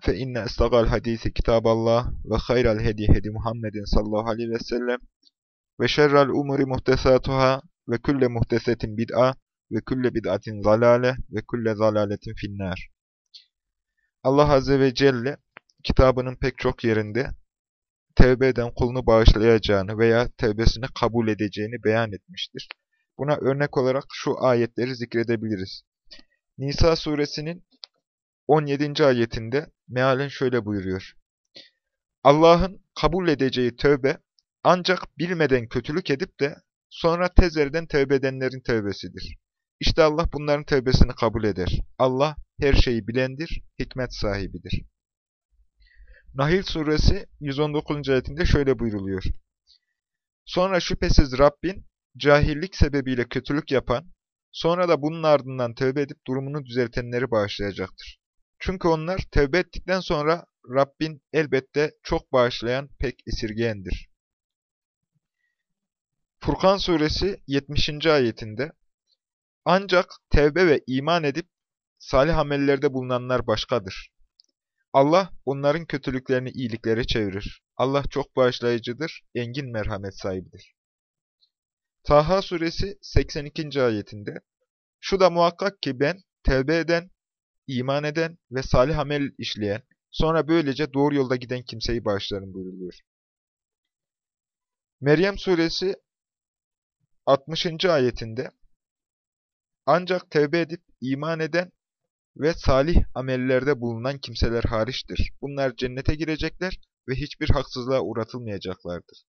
fe inne estagal hadisi kitaballah ve hayral hedi hedi Muhammedin sallallahu aleyhi ve sellem ve şerrel umuri muhtesatuhâ ve külle muhtesetin bid'a ve külle bid'atin zalale ve külle zalaletin finnâr. Allah Azze ve Celle kitabının pek çok yerinde tevbe eden kulunu bağışlayacağını veya tevbesini kabul edeceğini beyan etmiştir. Buna örnek olarak şu ayetleri zikredebiliriz. Nisa suresinin 17. ayetinde mealen şöyle buyuruyor. Allah'ın kabul edeceği tövbe ancak bilmeden kötülük edip de sonra tezerden tövbe edenlerin tövbesidir. İşte Allah bunların tövbesini kabul eder. Allah her şeyi bilendir, hikmet sahibidir. Nahil suresi 119. ayetinde şöyle buyruluyor. Sonra şüphesiz Rabbin cahillik sebebiyle kötülük yapan, sonra da bunun ardından tövbe edip durumunu düzeltenleri bağışlayacaktır. Çünkü onlar tevbe ettikten sonra Rabbin elbette çok bağışlayan, pek esirgeyendir. Furkan suresi 70. ayetinde Ancak tevbe ve iman edip salih amellerde bulunanlar başkadır. Allah onların kötülüklerini iyiliklere çevirir. Allah çok bağışlayıcıdır, engin merhamet sahibidir. Taha suresi 82. ayetinde Şu da muhakkak ki ben tevbe eden, iman eden ve salih amel işleyen, sonra böylece doğru yolda giden kimseyi bağışlarım buyuruluyor. Meryem suresi 60. ayetinde ancak tevbe edip iman eden ve salih amellerde bulunan kimseler hariçtir. Bunlar cennete girecekler ve hiçbir haksızlığa uğratılmayacaklardır.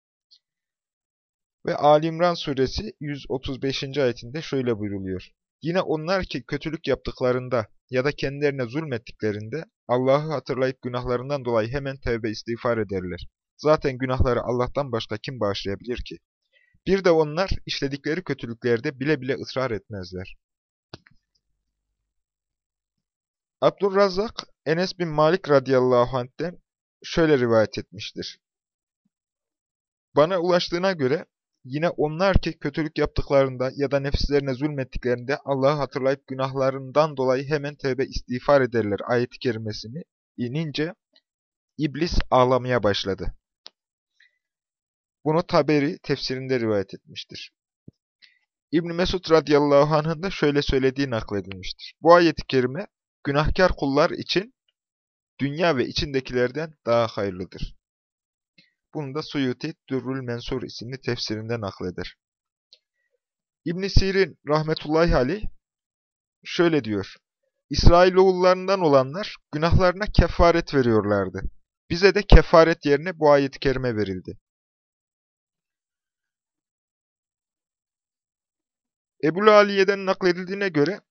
Ve Ali İmran suresi 135. ayetinde şöyle buyruluyor. Yine onlar ki kötülük yaptıklarında ya da kendilerine zulmettiklerinde Allah'ı hatırlayıp günahlarından dolayı hemen tevbe istiğfar ederler. Zaten günahları Allah'tan başka kim bağışlayabilir ki? Bir de onlar işledikleri kötülüklerde bile bile ısrar etmezler. Abdurrazzak, Enes bin Malik radıyallahu anh'ten şöyle rivayet etmiştir. Bana ulaştığına göre Yine onlar ki kötülük yaptıklarında ya da nefislerine zulmettiklerinde Allah'ı hatırlayıp günahlarından dolayı hemen tevbe istiğfar ederler ayeti kerimesini inince iblis ağlamaya başladı. Bunu Taberi tefsirinde rivayet etmiştir. İbn Mesud radıyallahu anh'ın da şöyle söylediği nakledilmiştir. Bu ayeti kerime günahkar kullar için dünya ve içindekilerden daha hayırlıdır. Bunu da Suyuti Dürrül Mensur isimli tefsirinde nakleder. İbn Sirin rahmetullahi aleyh şöyle diyor. İsrailoğullarından olanlar günahlarına kefaret veriyorlardı. Bize de kefaret yerine bu ayet-i kerime verildi. Ebu Aliye'den nakledildiğine göre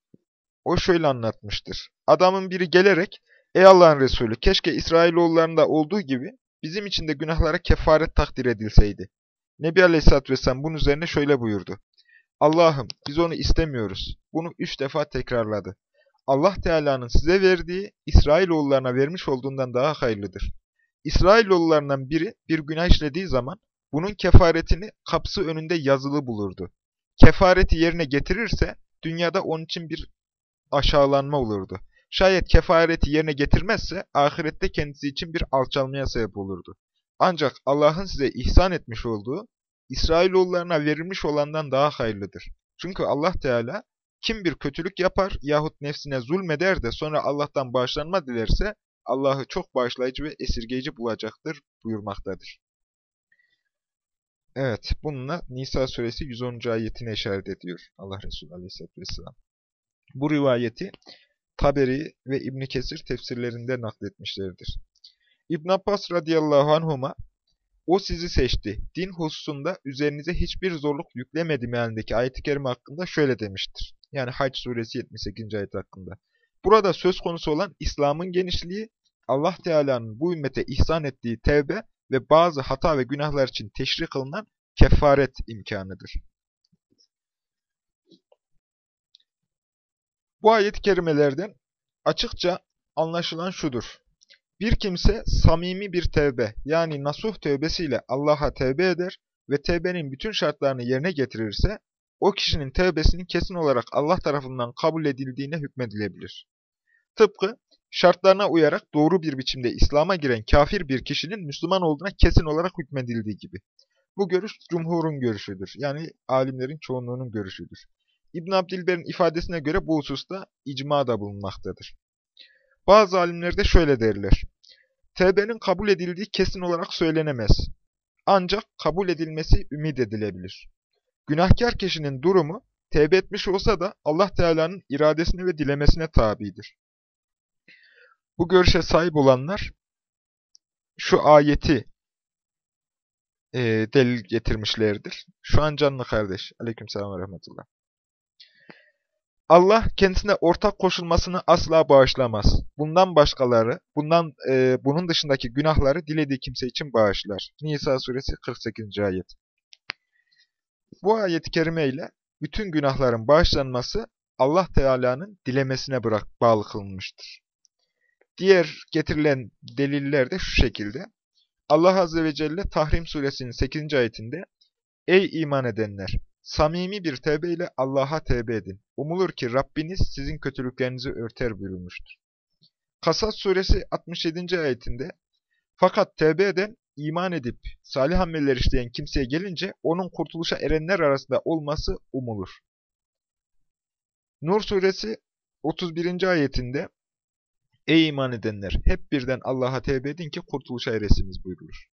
o şöyle anlatmıştır. Adamın biri gelerek, ey Allah'ın Resulü keşke İsrailoğullarında olduğu gibi bizim için de günahlara kefaret takdir edilseydi. Nebi Aleyhisselatü Vesselam bunun üzerine şöyle buyurdu. Allah'ım biz onu istemiyoruz. Bunu üç defa tekrarladı. Allah Teala'nın size verdiği İsrailoğullarına vermiş olduğundan daha hayırlıdır. İsrailoğullarından biri bir günah işlediği zaman bunun kefaretini kapısı önünde yazılı bulurdu. Kefareti yerine getirirse dünyada onun için bir aşağılanma olurdu. Şayet kefareti yerine getirmezse ahirette kendisi için bir alçalmaya sebep olurdu. Ancak Allah'ın size ihsan etmiş olduğu İsrailoğullarına verilmiş olandan daha hayırlıdır. Çünkü Allah Teala kim bir kötülük yapar yahut nefsine zulmeder de sonra Allah'tan bağışlanma dilerse Allah'ı çok bağışlayıcı ve esirgeyici bulacaktır buyurmaktadır. Evet, bununla Nisa suresi 110. ayetine işaret ediyor Allah Resulü aleyhisselatü vesselam. Bu rivayeti Taberi ve İbn Kesir tefsirlerinde nakletmişlerdir. İbn Abbas radıyallahu anhuma o sizi seçti. Din hususunda üzerinize hiçbir zorluk yüklemedi mealindeki ayet-i kerime hakkında şöyle demiştir. Yani Hac suresi 78. ayet hakkında. Burada söz konusu olan İslam'ın genişliği, Allah Teala'nın bu ümmete ihsan ettiği tevbe ve bazı hata ve günahlar için teşrik kılınan kefaret imkanıdır. Bu ayet-i kerimelerden açıkça anlaşılan şudur. Bir kimse samimi bir tevbe yani nasuh tevbesiyle Allah'a tevbe eder ve tevbenin bütün şartlarını yerine getirirse o kişinin tevbesinin kesin olarak Allah tarafından kabul edildiğine hükmedilebilir. Tıpkı şartlarına uyarak doğru bir biçimde İslam'a giren kafir bir kişinin Müslüman olduğuna kesin olarak hükmedildiği gibi. Bu görüş cumhurun görüşüdür. Yani alimlerin çoğunluğunun görüşüdür. İbn Abdilber'in ifadesine göre bu hususta icma da bulunmaktadır. Bazı alimler de şöyle derler. Tevbenin kabul edildiği kesin olarak söylenemez. Ancak kabul edilmesi ümit edilebilir. Günahkar kişinin durumu tevbe etmiş olsa da Allah Teala'nın iradesine ve dilemesine tabidir. Bu görüşe sahip olanlar şu ayeti e, delil getirmişlerdir. Şu an canlı kardeş. Aleykümselam ve rahmetullah. Allah kendisine ortak koşulmasını asla bağışlamaz. Bundan başkaları, bundan e, bunun dışındaki günahları dilediği kimse için bağışlar. Nisa suresi 48. ayet. Bu ayet-i kerime ile bütün günahların bağışlanması Allah Teala'nın dilemesine bırak bağlı kılınmıştır. Diğer getirilen deliller de şu şekilde. Allah Azze ve Celle Tahrim suresinin 8. ayetinde Ey iman edenler! Samimi bir tevbe ile Allah'a tevbe edin. Umulur ki Rabbiniz sizin kötülüklerinizi örter buyurmuştur. Kasas suresi 67. ayetinde Fakat tevbe eden, iman edip salih ameller işleyen kimseye gelince onun kurtuluşa erenler arasında olması umulur. Nur suresi 31. ayetinde Ey iman edenler! Hep birden Allah'a tevbe edin ki kurtuluşa eresiniz buyurulur.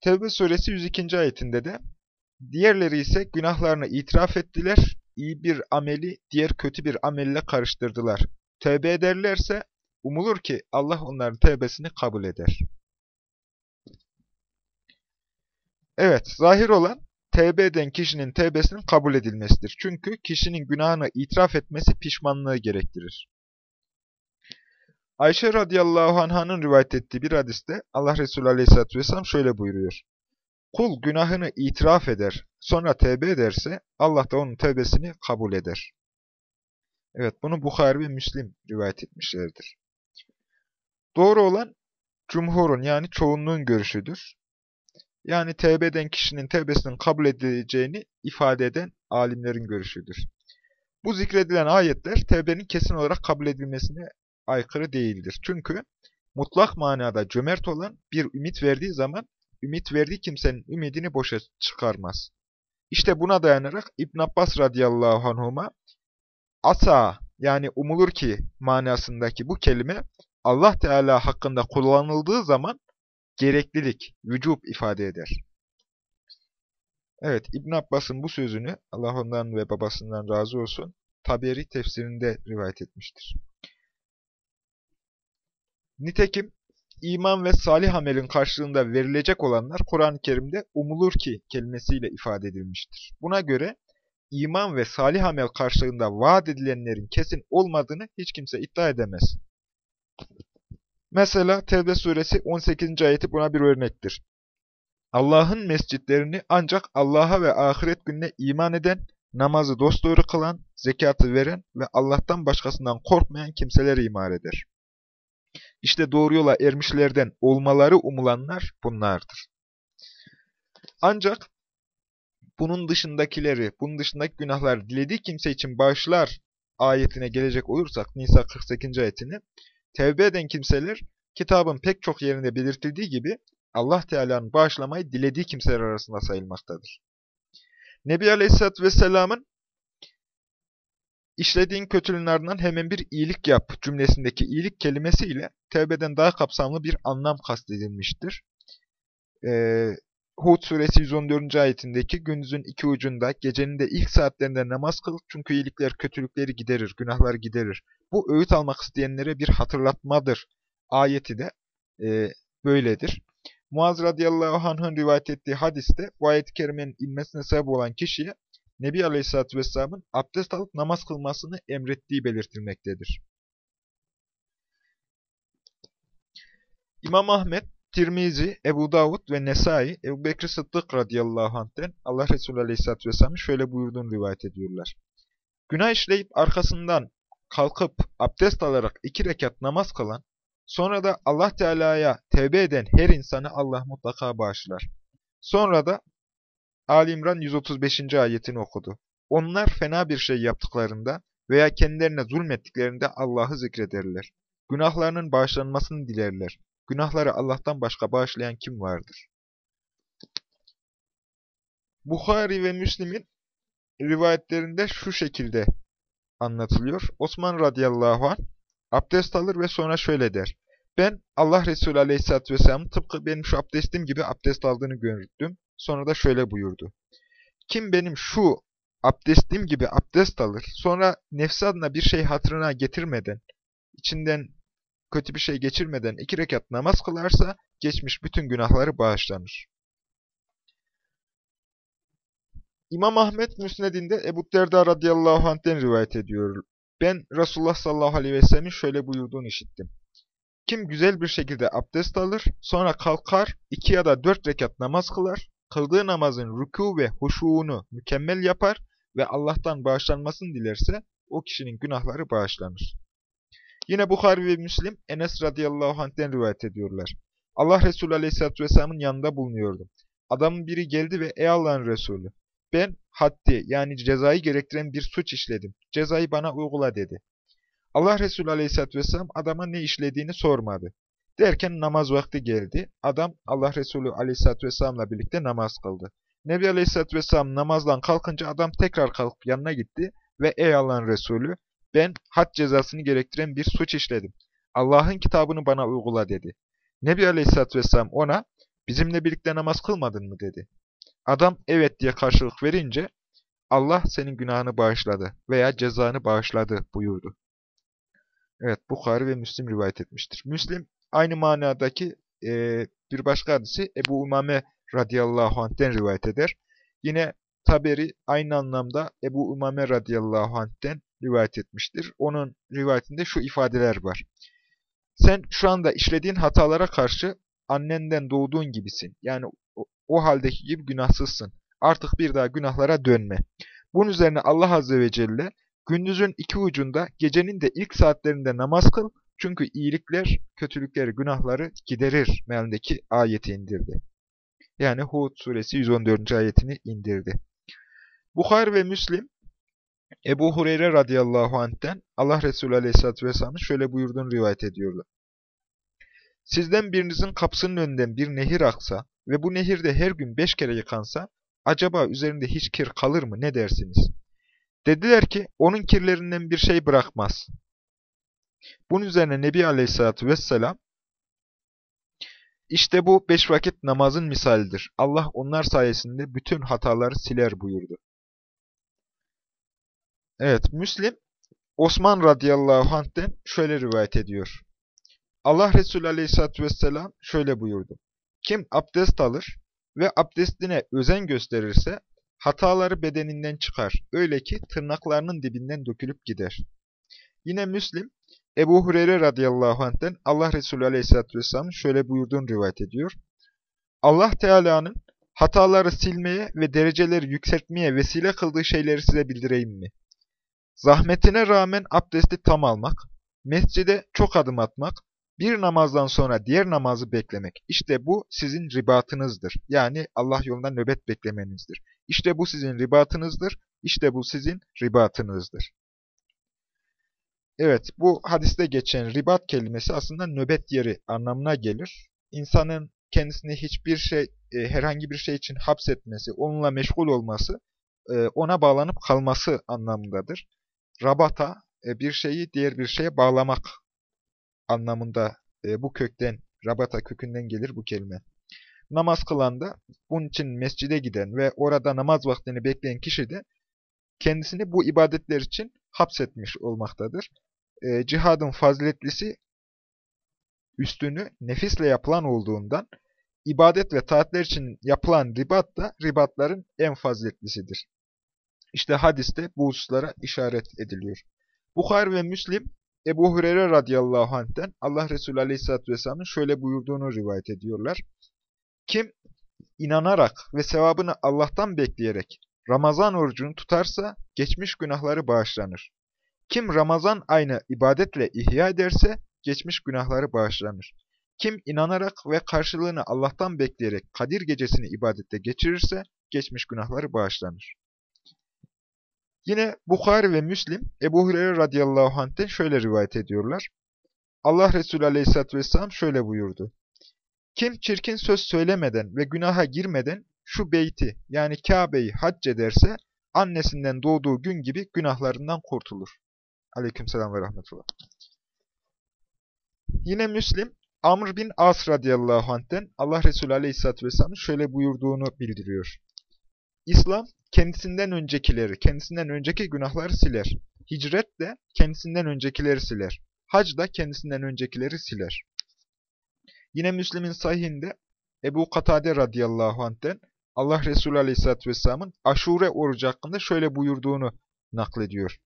Tevbe suresi 102. ayetinde de Diğerleri ise günahlarını itiraf ettiler, iyi bir ameli diğer kötü bir amelle karıştırdılar. Tevbe ederlerse umulur ki Allah onların tevbesini kabul eder. Evet, zahir olan tevbe eden kişinin tevbesinin kabul edilmesidir. Çünkü kişinin günahını itiraf etmesi pişmanlığı gerektirir. Ayşe radıyallahu anh'ın rivayet ettiği bir hadiste Allah Resulü aleyhissalatü vesselam şöyle buyuruyor. Kul günahını itiraf eder, sonra tevbe ederse Allah da onun tevbesini kabul eder. Evet, bunu Bukhari ve Müslim rivayet etmişlerdir. Doğru olan cumhurun yani çoğunluğun görüşüdür. Yani tevbe kişinin tevbesinin kabul edileceğini ifade eden alimlerin görüşüdür. Bu zikredilen ayetler tevbenin kesin olarak kabul edilmesine aykırı değildir. Çünkü mutlak manada cömert olan bir ümit verdiği zaman ümit verdiği kimsenin ümidini boşa çıkarmaz. İşte buna dayanarak İbn Abbas radıyallahu anhuma asa yani umulur ki manasındaki bu kelime Allah Teala hakkında kullanıldığı zaman gereklilik, vücub ifade eder. Evet, İbn Abbas'ın bu sözünü Allah ondan ve babasından razı olsun Taberi tefsirinde rivayet etmiştir. Nitekim iman ve salih amelin karşılığında verilecek olanlar Kur'an-ı Kerim'de umulur ki kelimesiyle ifade edilmiştir. Buna göre iman ve salih amel karşılığında vaat edilenlerin kesin olmadığını hiç kimse iddia edemez. Mesela Tevbe suresi 18. ayeti buna bir örnektir. Allah'ın mescitlerini ancak Allah'a ve ahiret gününe iman eden, namazı dosdoğru kılan, zekatı veren ve Allah'tan başkasından korkmayan kimseler imar eder. İşte doğru yola ermişlerden olmaları umulanlar bunlardır. Ancak bunun dışındakileri, bunun dışındaki günahlar dilediği kimse için bağışlar ayetine gelecek olursak, Nisa 48. ayetini, tevbe eden kimseler, kitabın pek çok yerinde belirtildiği gibi, Allah Teala'nın bağışlamayı dilediği kimseler arasında sayılmaktadır. Nebi Aleyhisselatü Vesselam'ın İşlediğin kötülüğün ardından hemen bir iyilik yap cümlesindeki iyilik kelimesiyle tevbeden daha kapsamlı bir anlam kastedilmiştir. Ee, Hud suresi 114. ayetindeki gündüzün iki ucunda, gecenin de ilk saatlerinde namaz kıl çünkü iyilikler kötülükleri giderir, günahları giderir. Bu öğüt almak isteyenlere bir hatırlatmadır. Ayeti de e, böyledir. Muaz radıyallahu anh'ın rivayet ettiği hadiste bu ayet-i kerimenin inmesine sebep olan kişiye Nebi Aleyhisselatü Vesselam'ın abdest alıp namaz kılmasını emrettiği belirtilmektedir. İmam Ahmet, Tirmizi, Ebu Davud ve Nesai, Ebu Bekir Sıddık radıyallahu anh'ten Allah Resulü aleyhisselatü vesselam'ın şöyle buyurduğunu rivayet ediyorlar. Günah işleyip arkasından kalkıp abdest alarak iki rekat namaz kılan, sonra da Allah Teala'ya tevbe eden her insanı Allah mutlaka bağışlar. Sonra da Ali İmran 135. ayetini okudu. Onlar fena bir şey yaptıklarında veya kendilerine zulmettiklerinde Allah'ı zikrederler. Günahlarının bağışlanmasını dilerler. Günahları Allah'tan başka bağışlayan kim vardır? Bukhari ve Müslim'in rivayetlerinde şu şekilde anlatılıyor. Osman radıyallahu anh abdest alır ve sonra şöyle der. Ben Allah Resulü aleyhisselatü vesselam tıpkı benim şu abdestim gibi abdest aldığını gördüm. Sonra da şöyle buyurdu. Kim benim şu abdestim gibi abdest alır, sonra nefsi adına bir şey hatırına getirmeden, içinden kötü bir şey geçirmeden iki rekat namaz kılarsa, geçmiş bütün günahları bağışlanır. İmam Ahmet Müsned'inde Ebu Derda radıyallahu anh'ten rivayet ediyor. Ben Resulullah sallallahu aleyhi ve sellemin şöyle buyurduğunu işittim. Kim güzel bir şekilde abdest alır, sonra kalkar, iki ya da dört rekat namaz kılar, kıldığı namazın rükû ve huşuğunu mükemmel yapar ve Allah'tan bağışlanmasını dilerse, o kişinin günahları bağışlanır. Yine Bukhari ve Müslim, Enes radıyallahu anh'den rivayet ediyorlar. Allah Resulü aleyhisselatü vesselamın yanında bulunuyordum. Adamın biri geldi ve ey Allah'ın Resulü, ben haddi yani cezayı gerektiren bir suç işledim. Cezayı bana uygula dedi. Allah Resulü Aleyhisselatü Vesselam adama ne işlediğini sormadı. Derken namaz vakti geldi. Adam Allah Resulü Aleyhisselatü Vesselam'la birlikte namaz kıldı. Nebi Aleyhisselatü Vesselam namazdan kalkınca adam tekrar kalkıp yanına gitti ve ey Allah'ın Resulü ben had cezasını gerektiren bir suç işledim. Allah'ın kitabını bana uygula dedi. Nebi Aleyhisselatü Vesselam ona bizimle birlikte namaz kılmadın mı dedi. Adam evet diye karşılık verince Allah senin günahını bağışladı veya cezanı bağışladı buyurdu. Evet Bukhari ve Müslim rivayet etmiştir. Müslim aynı manadaki e, bir başka hadisi Ebu Umame radıyallahu anh'ten rivayet eder. Yine Taberi aynı anlamda Ebu Umame radıyallahu anh'ten rivayet etmiştir. Onun rivayetinde şu ifadeler var. Sen şu anda işlediğin hatalara karşı annenden doğduğun gibisin. Yani o, o haldeki gibi günahsızsın. Artık bir daha günahlara dönme. Bunun üzerine Allah Azze ve Celle gündüzün iki ucunda gecenin de ilk saatlerinde namaz kıl. Çünkü iyilikler kötülükleri, günahları giderir mealindeki ayeti indirdi. Yani Hud suresi 114. ayetini indirdi. Bukhar ve Müslim Ebu Hureyre radıyallahu anh'ten Allah Resulü aleyhissalatü vesselamın şöyle buyurduğunu rivayet ediyorlar. Sizden birinizin kapısının önünden bir nehir aksa ve bu nehirde her gün beş kere yıkansa, acaba üzerinde hiç kir kalır mı ne dersiniz? Dediler ki, onun kirlerinden bir şey bırakmaz. Bunun üzerine Nebi Aleyhisselatü Vesselam, işte bu beş vakit namazın misalidir. Allah onlar sayesinde bütün hataları siler buyurdu. Evet, Müslim, Osman radıyallahu anh'ten şöyle rivayet ediyor. Allah Resulü aleyhissalatü vesselam şöyle buyurdu. Kim abdest alır ve abdestine özen gösterirse hataları bedeninden çıkar. Öyle ki tırnaklarının dibinden dökülüp gider. Yine Müslim, Ebu Hureyre radıyallahu anh'ten Allah Resulü aleyhissalatü vesselam şöyle buyurduğunu rivayet ediyor. Allah Teala'nın hataları silmeye ve dereceleri yükseltmeye vesile kıldığı şeyleri size bildireyim mi? Zahmetine rağmen abdesti tam almak, mescide çok adım atmak, bir namazdan sonra diğer namazı beklemek. İşte bu sizin ribatınızdır. Yani Allah yolunda nöbet beklemenizdir. İşte bu sizin ribatınızdır. İşte bu sizin ribatınızdır. Evet, bu hadiste geçen ribat kelimesi aslında nöbet yeri anlamına gelir. İnsanın kendisini hiçbir şey, e, herhangi bir şey için hapsetmesi, onunla meşgul olması, e, ona bağlanıp kalması anlamındadır. Rabata, e, bir şeyi diğer bir şeye bağlamak anlamında e, bu kökten, rabata kökünden gelir bu kelime. Namaz kılan da bunun için mescide giden ve orada namaz vaktini bekleyen kişi de kendisini bu ibadetler için hapsetmiş olmaktadır. E, cihadın faziletlisi üstünü nefisle yapılan olduğundan ibadet ve taatler için yapılan ribat da ribatların en faziletlisidir. İşte hadiste bu hususlara işaret ediliyor. Bukhar ve Müslim Ebu Hureyre radıyallahu anh'ten Allah Resulü aleyhisselatü vesselamın şöyle buyurduğunu rivayet ediyorlar. Kim inanarak ve sevabını Allah'tan bekleyerek Ramazan orucunu tutarsa geçmiş günahları bağışlanır. Kim Ramazan ayını ibadetle ihya ederse geçmiş günahları bağışlanır. Kim inanarak ve karşılığını Allah'tan bekleyerek Kadir gecesini ibadette geçirirse geçmiş günahları bağışlanır. Yine Bukhari ve Müslim Ebu Hureyre radıyallahu anh'ten şöyle rivayet ediyorlar. Allah Resulü aleyhisselatü vesselam şöyle buyurdu. Kim çirkin söz söylemeden ve günaha girmeden şu beyti yani Kabe'yi hac ederse annesinden doğduğu gün gibi günahlarından kurtulur. Aleykümselam ve rahmetullah. Yine Müslim Amr bin As radıyallahu anh'ten Allah Resulü aleyhisselatü vesselam şöyle buyurduğunu bildiriyor. İslam kendisinden öncekileri, kendisinden önceki günahları siler. Hicret de kendisinden öncekileri siler. Hac da kendisinden öncekileri siler. Yine Müslim'in sahihinde Ebu Katade radıyallahu anh'ten Allah Resulü aleyhisselatü vesselamın aşure orucu hakkında şöyle buyurduğunu naklediyor.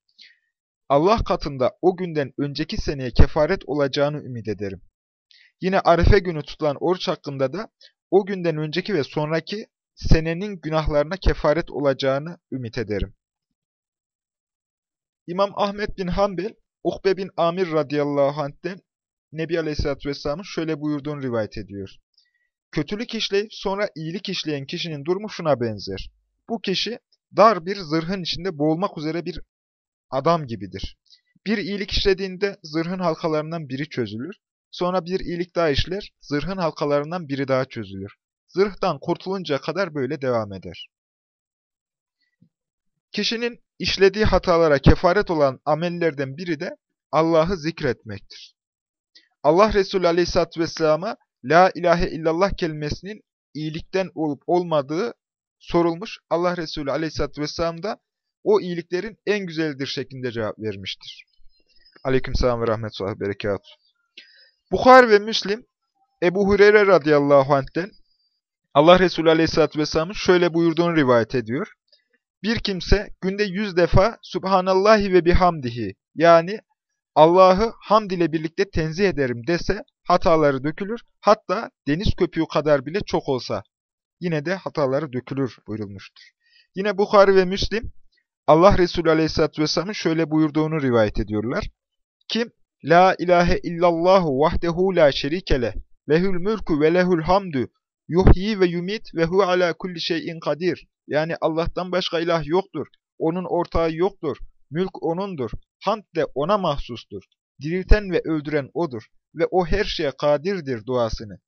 Allah katında o günden önceki seneye kefaret olacağını ümit ederim. Yine Arife günü tutulan oruç hakkında da o günden önceki ve sonraki senenin günahlarına kefaret olacağını ümit ederim. İmam Ahmet bin Hanbel, Ukbe bin Amir radıyallahu anh'ten Nebi Aleyhisselatü Vesselam'ın şöyle buyurduğunu rivayet ediyor. Kötülük işleyip sonra iyilik işleyen kişinin durumu şuna benzer. Bu kişi dar bir zırhın içinde boğulmak üzere bir adam gibidir. Bir iyilik işlediğinde zırhın halkalarından biri çözülür. Sonra bir iyilik daha işler, zırhın halkalarından biri daha çözülür. Zırhtan kurtulunca kadar böyle devam eder. Kişinin işlediği hatalara kefaret olan amellerden biri de Allah'ı zikretmektir. Allah Resulü Aleyhisselatü Vesselam'a La ilahe illallah kelimesinin iyilikten olup olmadığı sorulmuş. Allah Resulü Aleyhisselatü Vesselam da o iyiliklerin en güzeldir şeklinde cevap vermiştir. Aleykümselam ve rahmetullah berekat. Bukhar ve Müslim Ebu Hureyre radıyallahu anh'ten Allah Resulü aleyhissalatü vesselamın şöyle buyurduğunu rivayet ediyor. Bir kimse günde yüz defa Subhanallahi ve bihamdihi yani Allah'ı hamd ile birlikte tenzih ederim dese hataları dökülür. Hatta deniz köpüğü kadar bile çok olsa yine de hataları dökülür buyurulmuştur. Yine Bukhari ve Müslim Allah Resulü Aleyhisselatü Vesselam'ın şöyle buyurduğunu rivayet ediyorlar. Kim La ilahe illallahu vahdehu la şerikele lehül mülkü ve lehül hamdü yuhyi ve yumit ve hu ala kulli şeyin kadir. Yani Allah'tan başka ilah yoktur. Onun ortağı yoktur. Mülk O'nundur. Hamd de O'na mahsustur. Dirilten ve öldüren O'dur. Ve O her şeye kadirdir duasını.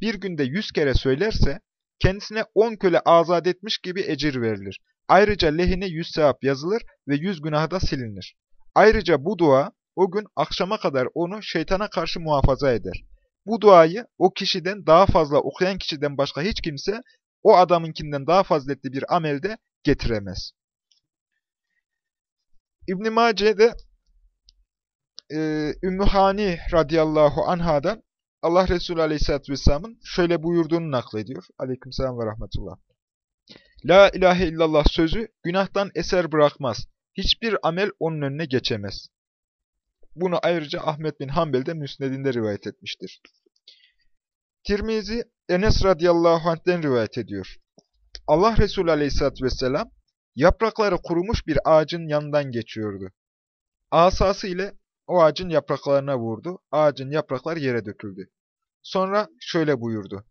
Bir günde yüz kere söylerse, kendisine on köle azat etmiş gibi ecir verilir. Ayrıca lehine yüz sevap yazılır ve yüz günah da silinir. Ayrıca bu dua, o gün akşama kadar onu şeytana karşı muhafaza eder. Bu duayı o kişiden daha fazla okuyan kişiden başka hiç kimse o adamınkinden daha faziletli bir amelde getiremez. İbn-i Mace'de e, Ümmü Hani radıyallahu anhadan Allah Resulü aleyhissalatü vesselamın şöyle buyurduğunu naklediyor. Aleykümselam ve rahmetullah. La ilahe illallah sözü günahtan eser bırakmaz. Hiçbir amel onun önüne geçemez. Bunu ayrıca Ahmet bin Hanbel de Müsned'inde rivayet etmiştir. Tirmizi Enes radıyallahu anh'den rivayet ediyor. Allah Resulü aleyhissalatü vesselam yaprakları kurumuş bir ağacın yanından geçiyordu. Asası ile o ağacın yapraklarına vurdu. Ağacın yapraklar yere döküldü. Sonra şöyle buyurdu.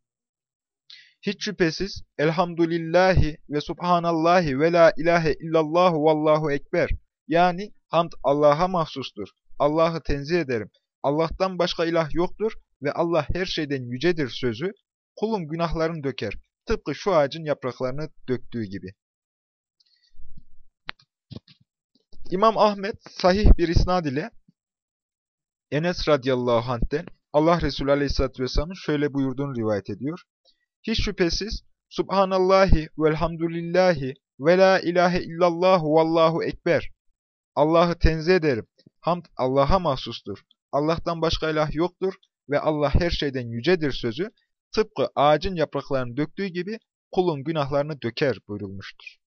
Hiç şüphesiz elhamdülillahi ve subhanallahi ve la ilahe illallahu vallahu ekber. Yani hamd Allah'a mahsustur. Allah'ı tenzih ederim. Allah'tan başka ilah yoktur ve Allah her şeyden yücedir sözü kulun günahlarını döker. Tıpkı şu ağacın yapraklarını döktüğü gibi. İmam Ahmet sahih bir isnad ile Enes radıyallahu anh'ten Allah Resulü aleyhissalatü vesselamın şöyle buyurduğunu rivayet ediyor. Hiç şüphesiz Subhanallahi velhamdülillahi ve la ilahe illallahu vallahu ekber. Allah'ı tenzih ederim. Hamd Allah'a mahsustur. Allah'tan başka ilah yoktur ve Allah her şeyden yücedir sözü tıpkı ağacın yapraklarını döktüğü gibi kulun günahlarını döker buyurulmuştur.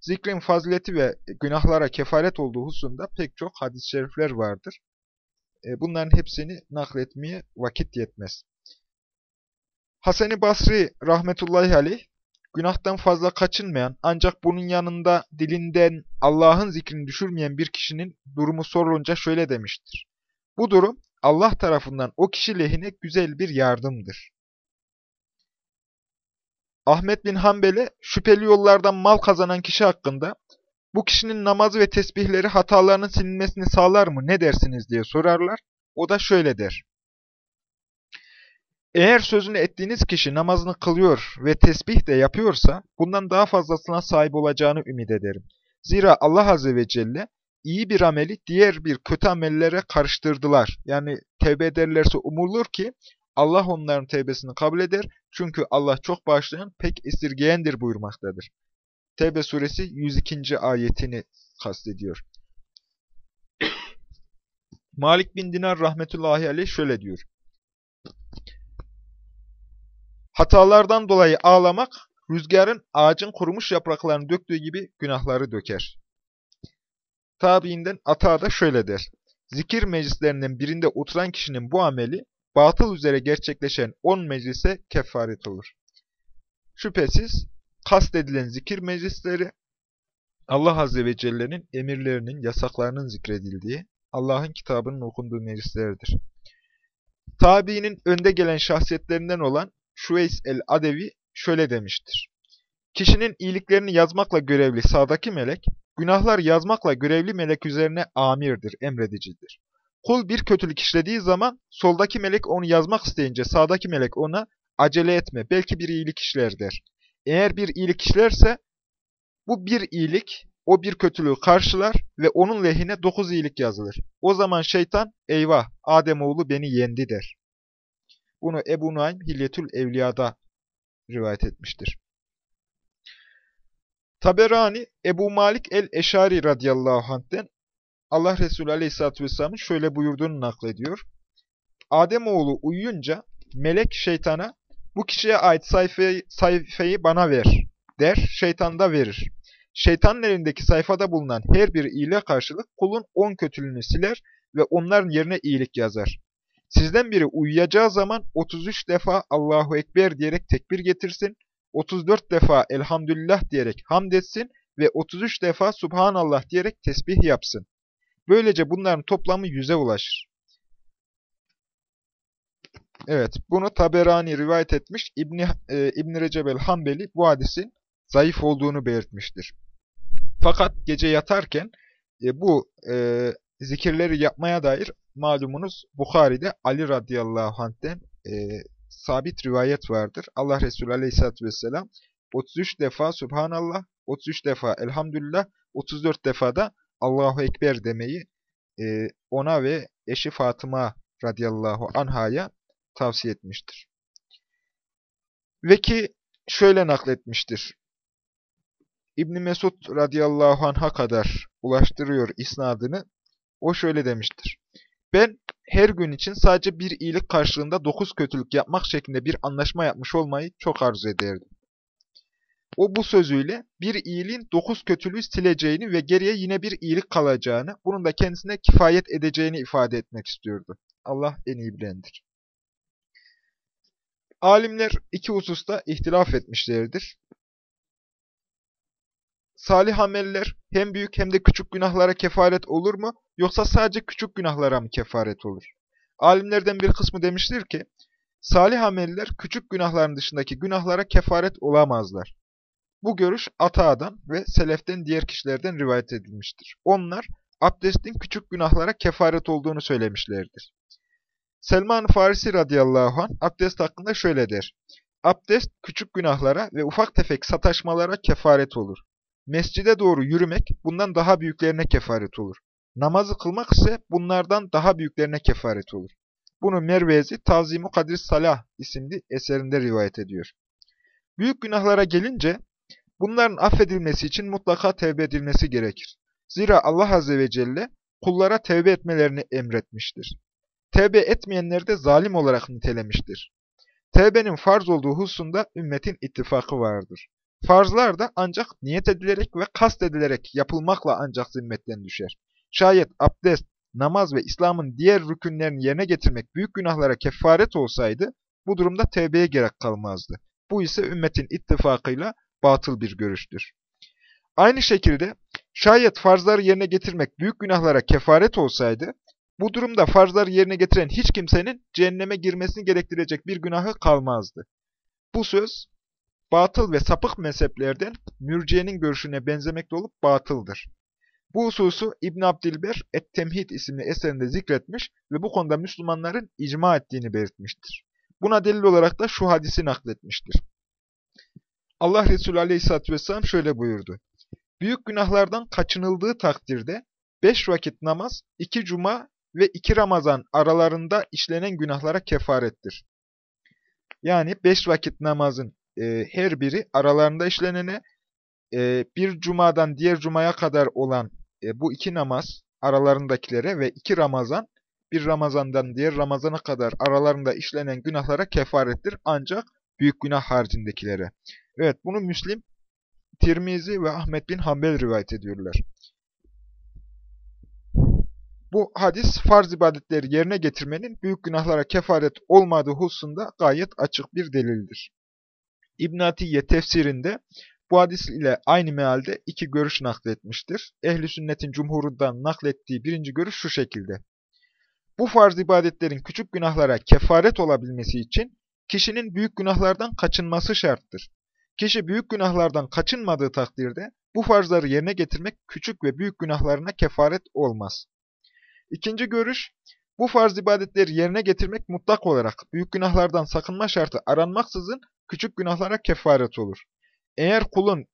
Zikrin fazileti ve günahlara kefaret olduğu hususunda pek çok hadis-i şerifler vardır. e, bunların hepsini nakletmeye vakit yetmez. Hasan-ı Basri rahmetullahi aleyh, günahtan fazla kaçınmayan ancak bunun yanında dilinden Allah'ın zikrini düşürmeyen bir kişinin durumu sorulunca şöyle demiştir. Bu durum Allah tarafından o kişi lehine güzel bir yardımdır. Ahmet bin Hanbel'e şüpheli yollardan mal kazanan kişi hakkında bu kişinin namazı ve tesbihleri hatalarının silinmesini sağlar mı ne dersiniz diye sorarlar. O da şöyle der. Eğer sözünü ettiğiniz kişi namazını kılıyor ve tesbih de yapıyorsa bundan daha fazlasına sahip olacağını ümit ederim. Zira Allah Azze ve Celle iyi bir ameli diğer bir kötü amellere karıştırdılar. Yani tevbe ederlerse umulur ki Allah onların tevbesini kabul eder. Çünkü Allah çok bağışlayan, pek esirgeyendir buyurmaktadır. Tevbe suresi 102. ayetini kastediyor. Malik bin Dinar rahmetullahi aleyh şöyle diyor. Hatalardan dolayı ağlamak, rüzgarın ağacın kurumuş yapraklarını döktüğü gibi günahları döker. Tabiinden Ata da şöyle der. Zikir meclislerinden birinde oturan kişinin bu ameli, batıl üzere gerçekleşen on meclise kefaret olur. Şüphesiz kastedilen zikir meclisleri, Allah Azze ve Celle'nin emirlerinin, yasaklarının zikredildiği, Allah'ın kitabının okunduğu meclislerdir. Tabiinin önde gelen şahsiyetlerinden olan Şuveys el-Adevi şöyle demiştir. Kişinin iyiliklerini yazmakla görevli sağdaki melek, günahlar yazmakla görevli melek üzerine amirdir, emredicidir. Kul bir kötülük işlediği zaman soldaki melek onu yazmak isteyince sağdaki melek ona acele etme, belki bir iyilik işler der. Eğer bir iyilik işlerse bu bir iyilik, o bir kötülüğü karşılar ve onun lehine dokuz iyilik yazılır. O zaman şeytan, eyvah Ademoğlu beni yendi der. Bunu Ebu Nuaym Hilyetül Evliya'da rivayet etmiştir. Taberani, Ebu Malik el-Eşari radıyallahu anh'ten Allah Resulü aleyhissalatü vesselamın şöyle buyurduğunu naklediyor. Ademoğlu uyuyunca melek şeytana bu kişiye ait sayfayı, sayfayı bana ver der, şeytan da verir. Şeytanın elindeki sayfada bulunan her bir iyiliğe karşılık kulun on kötülüğünü siler ve onların yerine iyilik yazar. Sizden biri uyuyacağı zaman 33 defa Allahu Ekber diyerek tekbir getirsin, 34 defa Elhamdülillah diyerek hamd etsin ve 33 defa Subhanallah diyerek tesbih yapsın. Böylece bunların toplamı yüze ulaşır. Evet, bunu Taberani rivayet etmiş. İbni, e, İbn Recep el-Hambeli bu hadisin zayıf olduğunu belirtmiştir. Fakat gece yatarken e, bu e, zikirleri yapmaya dair malumunuz Bukhari'de Ali radıyallahu anh'ten e, sabit rivayet vardır. Allah Resulü aleyhissalatü vesselam 33 defa Subhanallah, 33 defa Elhamdülillah, 34 defa da Allahu Ekber demeyi e, ona ve eşi Fatıma radıyallahu anhaya tavsiye etmiştir. Ve ki şöyle nakletmiştir. İbn Mesud radıyallahu anh'a kadar ulaştırıyor isnadını. O şöyle demiştir. Ben her gün için sadece bir iyilik karşılığında dokuz kötülük yapmak şeklinde bir anlaşma yapmış olmayı çok arzu ederdim. O bu sözüyle bir iyiliğin dokuz kötülüğü sileceğini ve geriye yine bir iyilik kalacağını, bunun da kendisine kifayet edeceğini ifade etmek istiyordu. Allah en iyi bilendir. Alimler iki hususta ihtilaf etmişlerdir. Salih ameller hem büyük hem de küçük günahlara kefaret olur mu, yoksa sadece küçük günahlara mı kefaret olur? Alimlerden bir kısmı demiştir ki, salih ameller küçük günahların dışındaki günahlara kefaret olamazlar. Bu görüş Ata'dan ve Selef'ten diğer kişilerden rivayet edilmiştir. Onlar abdestin küçük günahlara kefaret olduğunu söylemişlerdir. Selman Farisi radıyallahu anh abdest hakkında şöyle der. Abdest küçük günahlara ve ufak tefek sataşmalara kefaret olur. Mescide doğru yürümek bundan daha büyüklerine kefaret olur. Namazı kılmak ise bunlardan daha büyüklerine kefaret olur. Bunu Mervezi Tazim-i Kadir Salah isimli eserinde rivayet ediyor. Büyük günahlara gelince bunların affedilmesi için mutlaka tevbe edilmesi gerekir. Zira Allah Azze ve Celle kullara tevbe etmelerini emretmiştir. Tevbe etmeyenleri de zalim olarak nitelemiştir. Tevbenin farz olduğu hususunda ümmetin ittifakı vardır. Farzlar da ancak niyet edilerek ve kast edilerek yapılmakla ancak zimmetten düşer. Şayet abdest, namaz ve İslam'ın diğer rükünlerini yerine getirmek büyük günahlara kefaret olsaydı, bu durumda tevbeye gerek kalmazdı. Bu ise ümmetin ittifakıyla batıl bir görüştür. Aynı şekilde şayet farzları yerine getirmek büyük günahlara kefaret olsaydı, bu durumda farzları yerine getiren hiç kimsenin cehenneme girmesini gerektirecek bir günahı kalmazdı. Bu söz, batıl ve sapık mezheplerden mürciyenin görüşüne benzemekte olup batıldır. Bu hususu İbn Abdilber Et-Temhid isimli eserinde zikretmiş ve bu konuda Müslümanların icma ettiğini belirtmiştir. Buna delil olarak da şu hadisi nakletmiştir. Allah Resulü Aleyhisselatü Vesselam şöyle buyurdu. Büyük günahlardan kaçınıldığı takdirde beş vakit namaz, iki cuma ve iki Ramazan aralarında işlenen günahlara kefarettir. Yani beş vakit namazın e, her biri aralarında işlenene, e, bir cumadan diğer cumaya kadar olan e, bu iki namaz aralarındakilere ve iki Ramazan, bir Ramazandan diğer Ramazana kadar aralarında işlenen günahlara kefarettir. Ancak büyük günah haricindekilere. Evet bunu Müslim, Tirmizi ve Ahmet bin Hanbel rivayet ediyorlar. Bu hadis farz ibadetleri yerine getirmenin büyük günahlara kefaret olmadığı hususunda gayet açık bir delildir. İbn Atiye tefsirinde bu hadis ile aynı mealde iki görüş nakletmiştir. Ehli sünnetin cumhurundan naklettiği birinci görüş şu şekilde. Bu farz ibadetlerin küçük günahlara kefaret olabilmesi için kişinin büyük günahlardan kaçınması şarttır. Kişi büyük günahlardan kaçınmadığı takdirde bu farzları yerine getirmek küçük ve büyük günahlarına kefaret olmaz. İkinci görüş, bu farz ibadetleri yerine getirmek mutlak olarak büyük günahlardan sakınma şartı aranmaksızın küçük günahlara kefaret olur. Eğer kulun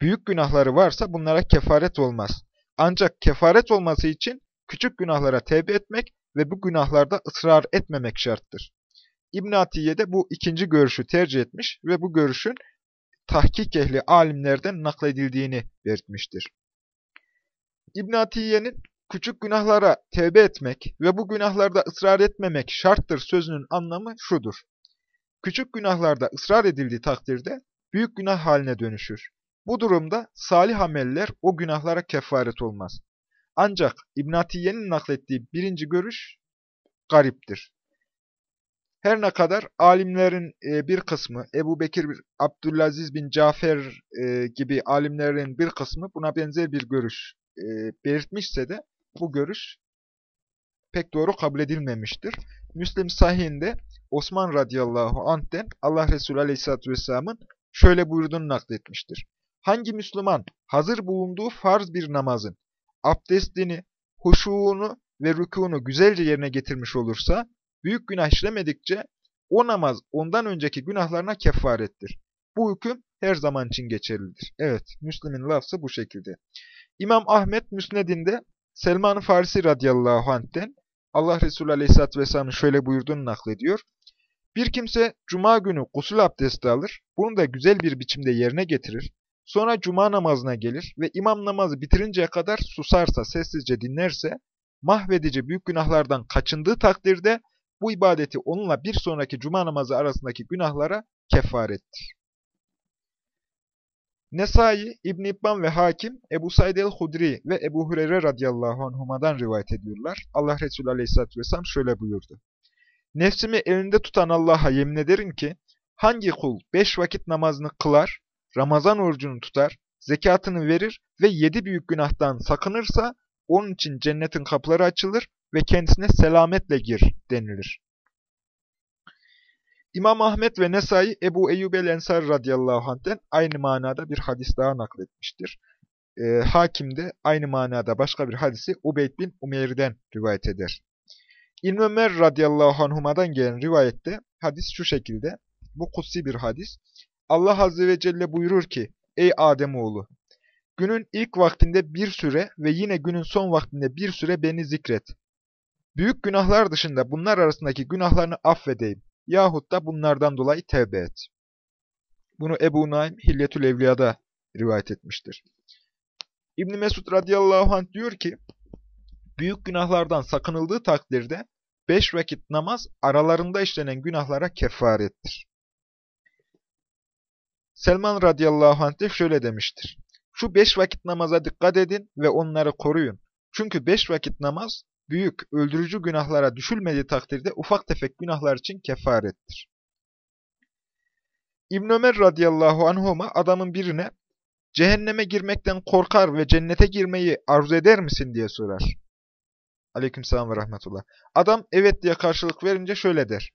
büyük günahları varsa bunlara kefaret olmaz. Ancak kefaret olması için küçük günahlara tevbe etmek ve bu günahlarda ısrar etmemek şarttır. İbn Atiye de bu ikinci görüşü tercih etmiş ve bu görüşün tahkik ehli alimlerden nakledildiğini belirtmiştir. İbn Atiye'nin küçük günahlara tevbe etmek ve bu günahlarda ısrar etmemek şarttır sözünün anlamı şudur. Küçük günahlarda ısrar edildiği takdirde büyük günah haline dönüşür. Bu durumda salih ameller o günahlara kefaret olmaz. Ancak İbn Atiye'nin naklettiği birinci görüş gariptir. Her ne kadar alimlerin e, bir kısmı, Ebu Bekir, Abdülaziz bin Cafer e, gibi alimlerin bir kısmı buna benzer bir görüş e, belirtmişse de bu görüş pek doğru kabul edilmemiştir. Müslim sahihinde Osman radıyallahu anh'ten Allah Resulü aleyhissalatü vesselamın şöyle buyurduğunu nakletmiştir. Hangi Müslüman hazır bulunduğu farz bir namazın abdestini, huşuğunu ve rükûnu güzelce yerine getirmiş olursa, büyük günah işlemedikçe o namaz ondan önceki günahlarına kefarettir. Bu hüküm her zaman için geçerlidir. Evet, Müslim'in lafzı bu şekilde. İmam Ahmet Müsned'inde Selman-ı Farisi radıyallahu anh'ten Allah Resulü aleyhisselatü vesselamın şöyle buyurduğunu naklediyor. Bir kimse cuma günü gusül abdesti alır, bunu da güzel bir biçimde yerine getirir. Sonra cuma namazına gelir ve imam namazı bitirinceye kadar susarsa, sessizce dinlerse, mahvedici büyük günahlardan kaçındığı takdirde bu ibadeti onunla bir sonraki cuma namazı arasındaki günahlara kefarettir. Nesai, İbn İbban ve Hakim, Ebu Said el-Hudri ve Ebu Hureyre radıyallahu anhuma'dan rivayet ediyorlar. Allah Resulü aleyhissalatü vesselam şöyle buyurdu. Nefsimi elinde tutan Allah'a yemin ederim ki, hangi kul beş vakit namazını kılar, Ramazan orucunu tutar, zekatını verir ve yedi büyük günahtan sakınırsa, onun için cennetin kapıları açılır ve kendisine selametle gir denilir. İmam Ahmet ve Nesai Ebu Eyyub el-Ensar radıyallahu anh'ten aynı manada bir hadis daha nakletmiştir. E, Hakim de aynı manada başka bir hadisi Ubeyd bin Umeyr'den rivayet eder. İlm Ömer radıyallahu anhuma'dan gelen rivayette hadis şu şekilde, bu kutsi bir hadis. Allah azze ve celle buyurur ki, Ey Ademoğlu! Günün ilk vaktinde bir süre ve yine günün son vaktinde bir süre beni zikret. Büyük günahlar dışında bunlar arasındaki günahlarını affedeyim yahut da bunlardan dolayı tevbe et. Bunu Ebu Naim Hilyetül Evliya'da rivayet etmiştir. İbn Mesud radıyallahu anh diyor ki, büyük günahlardan sakınıldığı takdirde beş vakit namaz aralarında işlenen günahlara kefarettir. Selman radıyallahu anh de şöyle demiştir. Şu beş vakit namaza dikkat edin ve onları koruyun. Çünkü beş vakit namaz büyük, öldürücü günahlara düşülmediği takdirde ufak tefek günahlar için kefarettir. İbn Ömer radıyallahu anhuma adamın birine cehenneme girmekten korkar ve cennete girmeyi arzu eder misin diye sorar. Aleykümselam ve rahmetullah. Adam evet diye karşılık verince şöyle der.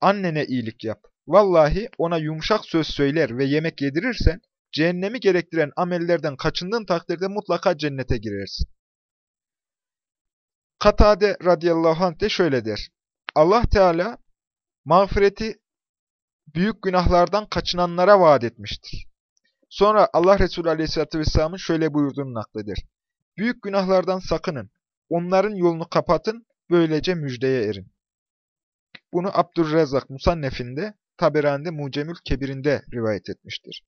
Annene iyilik yap. Vallahi ona yumuşak söz söyler ve yemek yedirirsen cehennemi gerektiren amellerden kaçındığın takdirde mutlaka cennete girersin. Katade radıyallahu anh de şöyle der. Allah Teala mağfireti büyük günahlardan kaçınanlara vaat etmiştir. Sonra Allah Resulü aleyhissalatü vesselamın şöyle buyurduğunu nakledir. Büyük günahlardan sakının, onların yolunu kapatın, böylece müjdeye erin. Bunu Abdurrezzak Musannef'inde, Taberani'de Mucemül Kebir'inde rivayet etmiştir.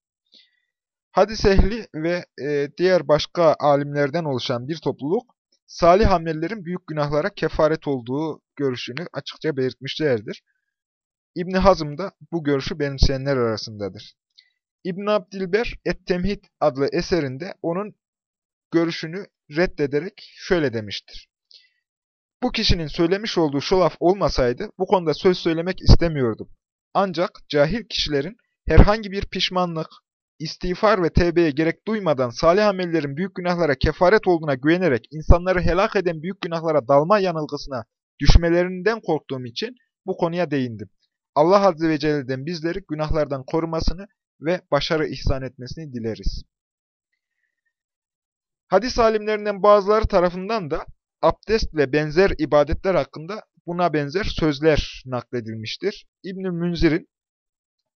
Hadis ehli ve e, diğer başka alimlerden oluşan bir topluluk, salih amellerin büyük günahlara kefaret olduğu görüşünü açıkça belirtmişlerdir. İbn Hazım da bu görüşü benimseyenler arasındadır. İbn Abdilber Et-Temhid adlı eserinde onun görüşünü reddederek şöyle demiştir. Bu kişinin söylemiş olduğu şu laf olmasaydı bu konuda söz söylemek istemiyordum. Ancak cahil kişilerin herhangi bir pişmanlık, istiğfar ve tevbeye gerek duymadan salih amellerin büyük günahlara kefaret olduğuna güvenerek insanları helak eden büyük günahlara dalma yanılgısına düşmelerinden korktuğum için bu konuya değindim. Allah Azze ve Celle'den bizleri günahlardan korumasını ve başarı ihsan etmesini dileriz. Hadis alimlerinden bazıları tarafından da abdest ve benzer ibadetler hakkında buna benzer sözler nakledilmiştir. İbn-i Münzir'in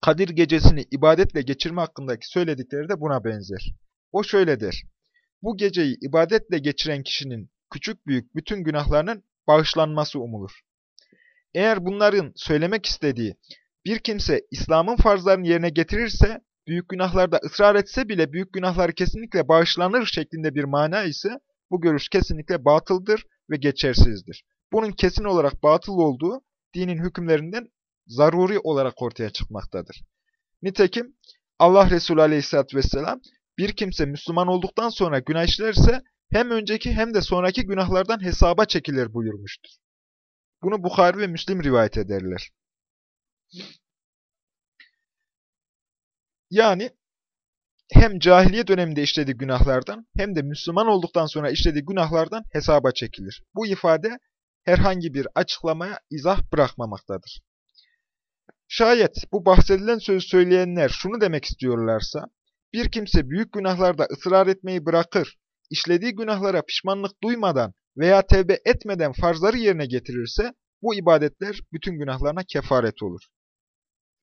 Kadir gecesini ibadetle geçirme hakkındaki söyledikleri de buna benzer. O şöyle. Bu geceyi ibadetle geçiren kişinin küçük büyük bütün günahlarının bağışlanması umulur. Eğer bunların söylemek istediği bir kimse İslam'ın farzlarını yerine getirirse, büyük günahlarda ısrar etse bile büyük günahları kesinlikle bağışlanır şeklinde bir mana ise bu görüş kesinlikle batıldır ve geçersizdir. Bunun kesin olarak batıl olduğu dinin hükümlerinden zaruri olarak ortaya çıkmaktadır. Nitekim Allah Resulü Aleyhisselatü vesselam bir kimse Müslüman olduktan sonra günah işlerse hem önceki hem de sonraki günahlardan hesaba çekilir buyurmuştur. Bunu Bukhari ve Müslim rivayet ederler. Yani hem cahiliye döneminde işlediği günahlardan hem de Müslüman olduktan sonra işlediği günahlardan hesaba çekilir. Bu ifade herhangi bir açıklamaya izah bırakmamaktadır. Şayet bu bahsedilen sözü söyleyenler şunu demek istiyorlarsa, bir kimse büyük günahlarda ısrar etmeyi bırakır, işlediği günahlara pişmanlık duymadan veya tevbe etmeden farzları yerine getirirse, bu ibadetler bütün günahlarına kefaret olur.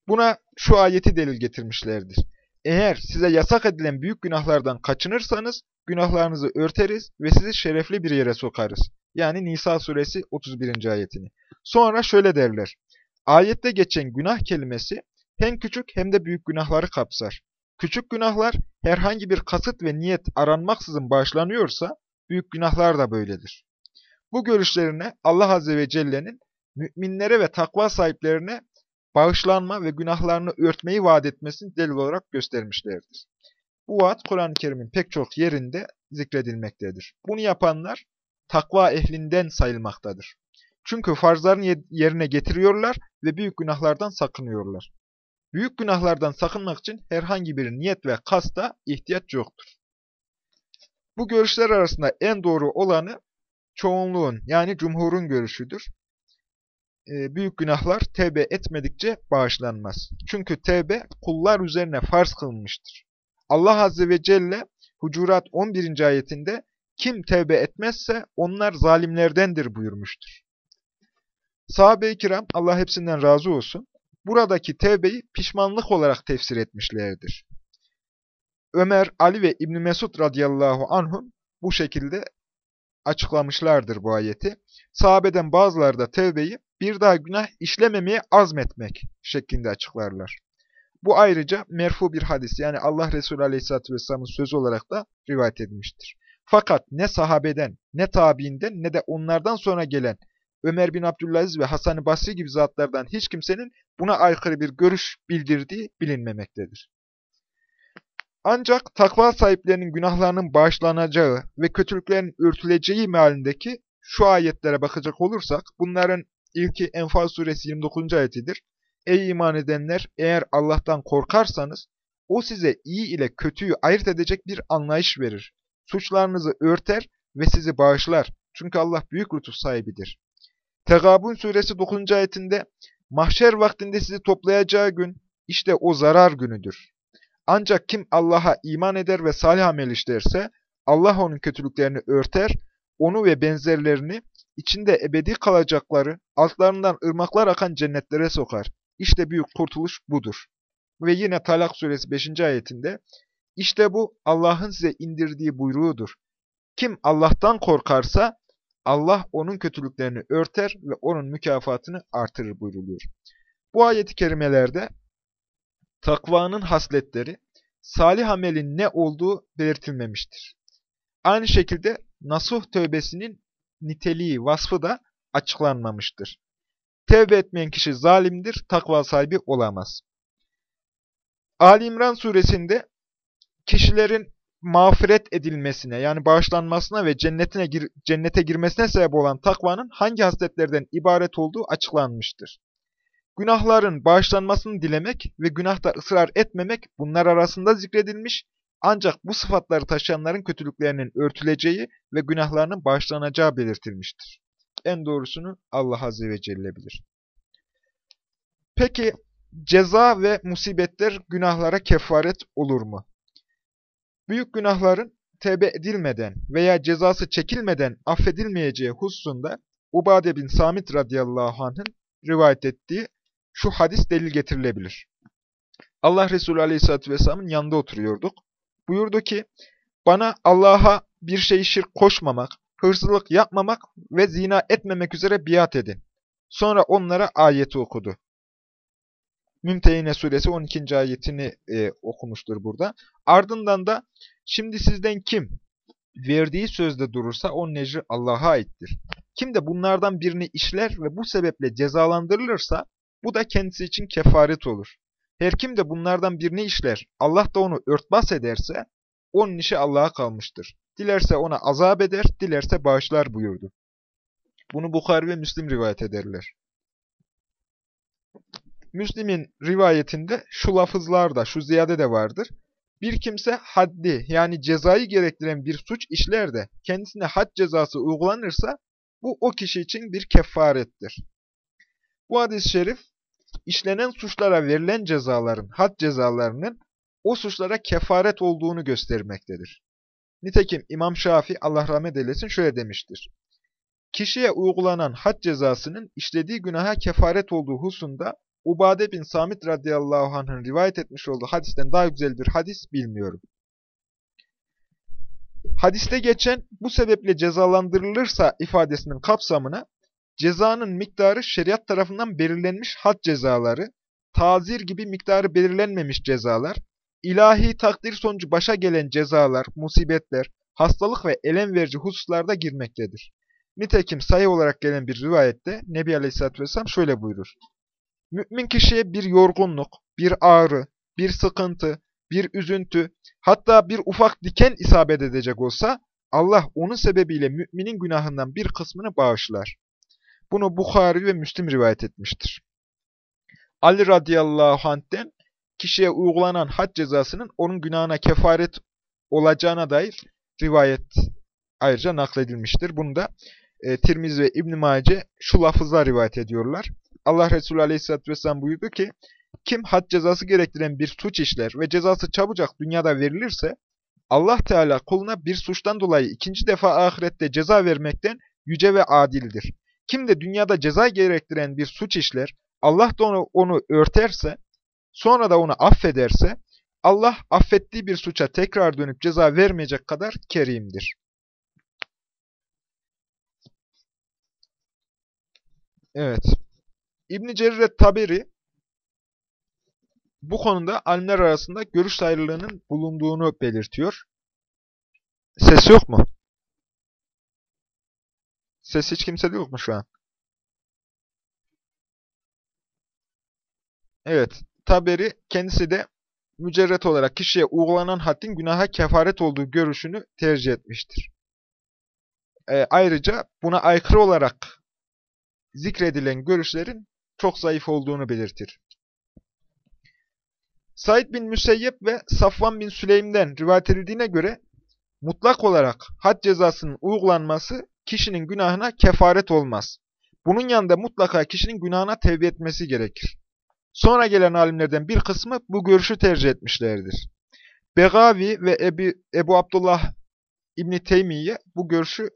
Buna şu ayeti delil getirmişlerdir. Eğer size yasak edilen büyük günahlardan kaçınırsanız, günahlarınızı örteriz ve sizi şerefli bir yere sokarız. Yani Nisa suresi 31. ayetini. Sonra şöyle derler. Ayette geçen günah kelimesi hem küçük hem de büyük günahları kapsar. Küçük günahlar herhangi bir kasıt ve niyet aranmaksızın bağışlanıyorsa, büyük günahlar da böyledir. Bu görüşlerine Allah Azze ve Celle'nin müminlere ve takva sahiplerine bağışlanma ve günahlarını örtmeyi vaat etmesini delil olarak göstermişlerdir. Bu vaat Kur'an-ı Kerim'in pek çok yerinde zikredilmektedir. Bunu yapanlar takva ehlinden sayılmaktadır. Çünkü farzlarını yerine getiriyorlar ve büyük günahlardan sakınıyorlar. Büyük günahlardan sakınmak için herhangi bir niyet ve kasta ihtiyaç yoktur. Bu görüşler arasında en doğru olanı çoğunluğun yani cumhurun görüşüdür. Ee, büyük günahlar tevbe etmedikçe bağışlanmaz. Çünkü tevbe kullar üzerine farz kılınmıştır. Allah Azze ve Celle Hucurat 11. ayetinde kim tevbe etmezse onlar zalimlerdendir buyurmuştur. Sahabe-i kiram Allah hepsinden razı olsun. Buradaki tevbeyi pişmanlık olarak tefsir etmişlerdir. Ömer, Ali ve İbn Mesud radıyallahu anhum bu şekilde açıklamışlardır bu ayeti. Sahabeden bazıları da tevbeyi bir daha günah işlememeye azmetmek şeklinde açıklarlar. Bu ayrıca merfu bir hadis yani Allah Resulü Aleyhisselatü Vesselam'ın sözü olarak da rivayet edilmiştir. Fakat ne sahabeden, ne tabiinden, ne de onlardan sonra gelen Ömer bin Abdülaziz ve Hasan-ı Basri gibi zatlardan hiç kimsenin buna aykırı bir görüş bildirdiği bilinmemektedir. Ancak takva sahiplerinin günahlarının bağışlanacağı ve kötülüklerin örtüleceği mealindeki şu ayetlere bakacak olursak, bunların ilki Enfal suresi 29. ayetidir. Ey iman edenler, eğer Allah'tan korkarsanız, o size iyi ile kötüyü ayırt edecek bir anlayış verir. Suçlarınızı örter ve sizi bağışlar. Çünkü Allah büyük lütuf sahibidir. Tegabun suresi 9. ayetinde, Mahşer vaktinde sizi toplayacağı gün, işte o zarar günüdür. Ancak kim Allah'a iman eder ve salih amel işlerse, Allah onun kötülüklerini örter, onu ve benzerlerini içinde ebedi kalacakları, altlarından ırmaklar akan cennetlere sokar. İşte büyük kurtuluş budur. Ve yine Talak suresi 5. ayetinde, işte bu Allah'ın size indirdiği buyruğudur. Kim Allah'tan korkarsa, Allah onun kötülüklerini örter ve onun mükafatını artırır buyruluyor. Bu ayeti kerimelerde takvanın hasletleri, salih amelin ne olduğu belirtilmemiştir. Aynı şekilde nasuh tövbesinin niteliği, vasfı da açıklanmamıştır. Tevbe etmeyen kişi zalimdir, takva sahibi olamaz. Ali İmran suresinde kişilerin mağfiret edilmesine yani bağışlanmasına ve cennetine gir cennete girmesine sebep olan takvanın hangi hasletlerden ibaret olduğu açıklanmıştır. Günahların bağışlanmasını dilemek ve günahta ısrar etmemek bunlar arasında zikredilmiş ancak bu sıfatları taşıyanların kötülüklerinin örtüleceği ve günahlarının bağışlanacağı belirtilmiştir. En doğrusunu Allah Azze ve Celle bilir. Peki ceza ve musibetler günahlara kefaret olur mu? Büyük günahların tevbe edilmeden veya cezası çekilmeden affedilmeyeceği hususunda Ubade bin Samit radıyallahu anh'ın rivayet ettiği şu hadis delil getirilebilir. Allah Resulü aleyhissalatü vesselamın yanında oturuyorduk. Buyurdu ki, bana Allah'a bir şey şirk koşmamak, hırsızlık yapmamak ve zina etmemek üzere biat edin. Sonra onlara ayeti okudu. Mümtehine suresi 12. ayetini e, okumuştur burada. Ardından da şimdi sizden kim verdiği sözde durursa o necri Allah'a aittir. Kim de bunlardan birini işler ve bu sebeple cezalandırılırsa bu da kendisi için kefaret olur. Her kim de bunlardan birini işler, Allah da onu örtbas ederse onun işi Allah'a kalmıştır. Dilerse ona azap eder, dilerse bağışlar buyurdu. Bunu Bukhari ve Müslim rivayet ederler. Müslim'in rivayetinde şu lafızlar da, şu ziyade de vardır. Bir kimse haddi yani cezayı gerektiren bir suç işler de kendisine had cezası uygulanırsa bu o kişi için bir kefarettir. Bu hadis-i şerif işlenen suçlara verilen cezaların, had cezalarının o suçlara kefaret olduğunu göstermektedir. Nitekim İmam Şafii Allah rahmet eylesin şöyle demiştir. Kişiye uygulanan had cezasının işlediği günaha kefaret olduğu husunda Ubade bin Samit radıyallahu anh'ın rivayet etmiş olduğu hadisten daha güzel bir hadis bilmiyorum. Hadiste geçen bu sebeple cezalandırılırsa ifadesinin kapsamına cezanın miktarı şeriat tarafından belirlenmiş had cezaları, tazir gibi miktarı belirlenmemiş cezalar, ilahi takdir sonucu başa gelen cezalar, musibetler, hastalık ve elem verici hususlarda girmektedir. Nitekim sayı olarak gelen bir rivayette Nebi Aleyhisselatü Vesselam şöyle buyurur. Mümin kişiye bir yorgunluk, bir ağrı, bir sıkıntı, bir üzüntü, hatta bir ufak diken isabet edecek olsa, Allah onun sebebiyle müminin günahından bir kısmını bağışlar. Bunu Bukhari ve Müslim rivayet etmiştir. Ali radıyallahu anh'ten kişiye uygulanan had cezasının onun günahına kefaret olacağına dair rivayet ayrıca nakledilmiştir. Bunu da e, Tirmiz ve İbn-i Mace şu lafızla rivayet ediyorlar. Allah Resulü Aleyhisselatü Vesselam buyurdu ki, kim had cezası gerektiren bir suç işler ve cezası çabucak dünyada verilirse, Allah Teala kuluna bir suçtan dolayı ikinci defa ahirette ceza vermekten yüce ve adildir. Kim de dünyada ceza gerektiren bir suç işler, Allah da onu, onu örterse, sonra da onu affederse, Allah affettiği bir suça tekrar dönüp ceza vermeyecek kadar kerimdir. Evet. İbn-i Cerir Taberi bu konuda alimler arasında görüş ayrılığının bulunduğunu belirtiyor. Ses yok mu? Ses hiç kimsede yok mu şu an? Evet. Taberi kendisi de mücerret olarak kişiye uygulanan haddin günaha kefaret olduğu görüşünü tercih etmiştir. e, ayrıca buna aykırı olarak zikredilen görüşlerin çok zayıf olduğunu belirtir. Said bin Müseyyep ve Safvan bin Süleym'den rivayet edildiğine göre mutlak olarak had cezasının uygulanması kişinin günahına kefaret olmaz. Bunun yanında mutlaka kişinin günahına tevbe etmesi gerekir. Sonra gelen alimlerden bir kısmı bu görüşü tercih etmişlerdir. Begavi ve Ebu, Ebu Abdullah İbni Teymiye bu görüşü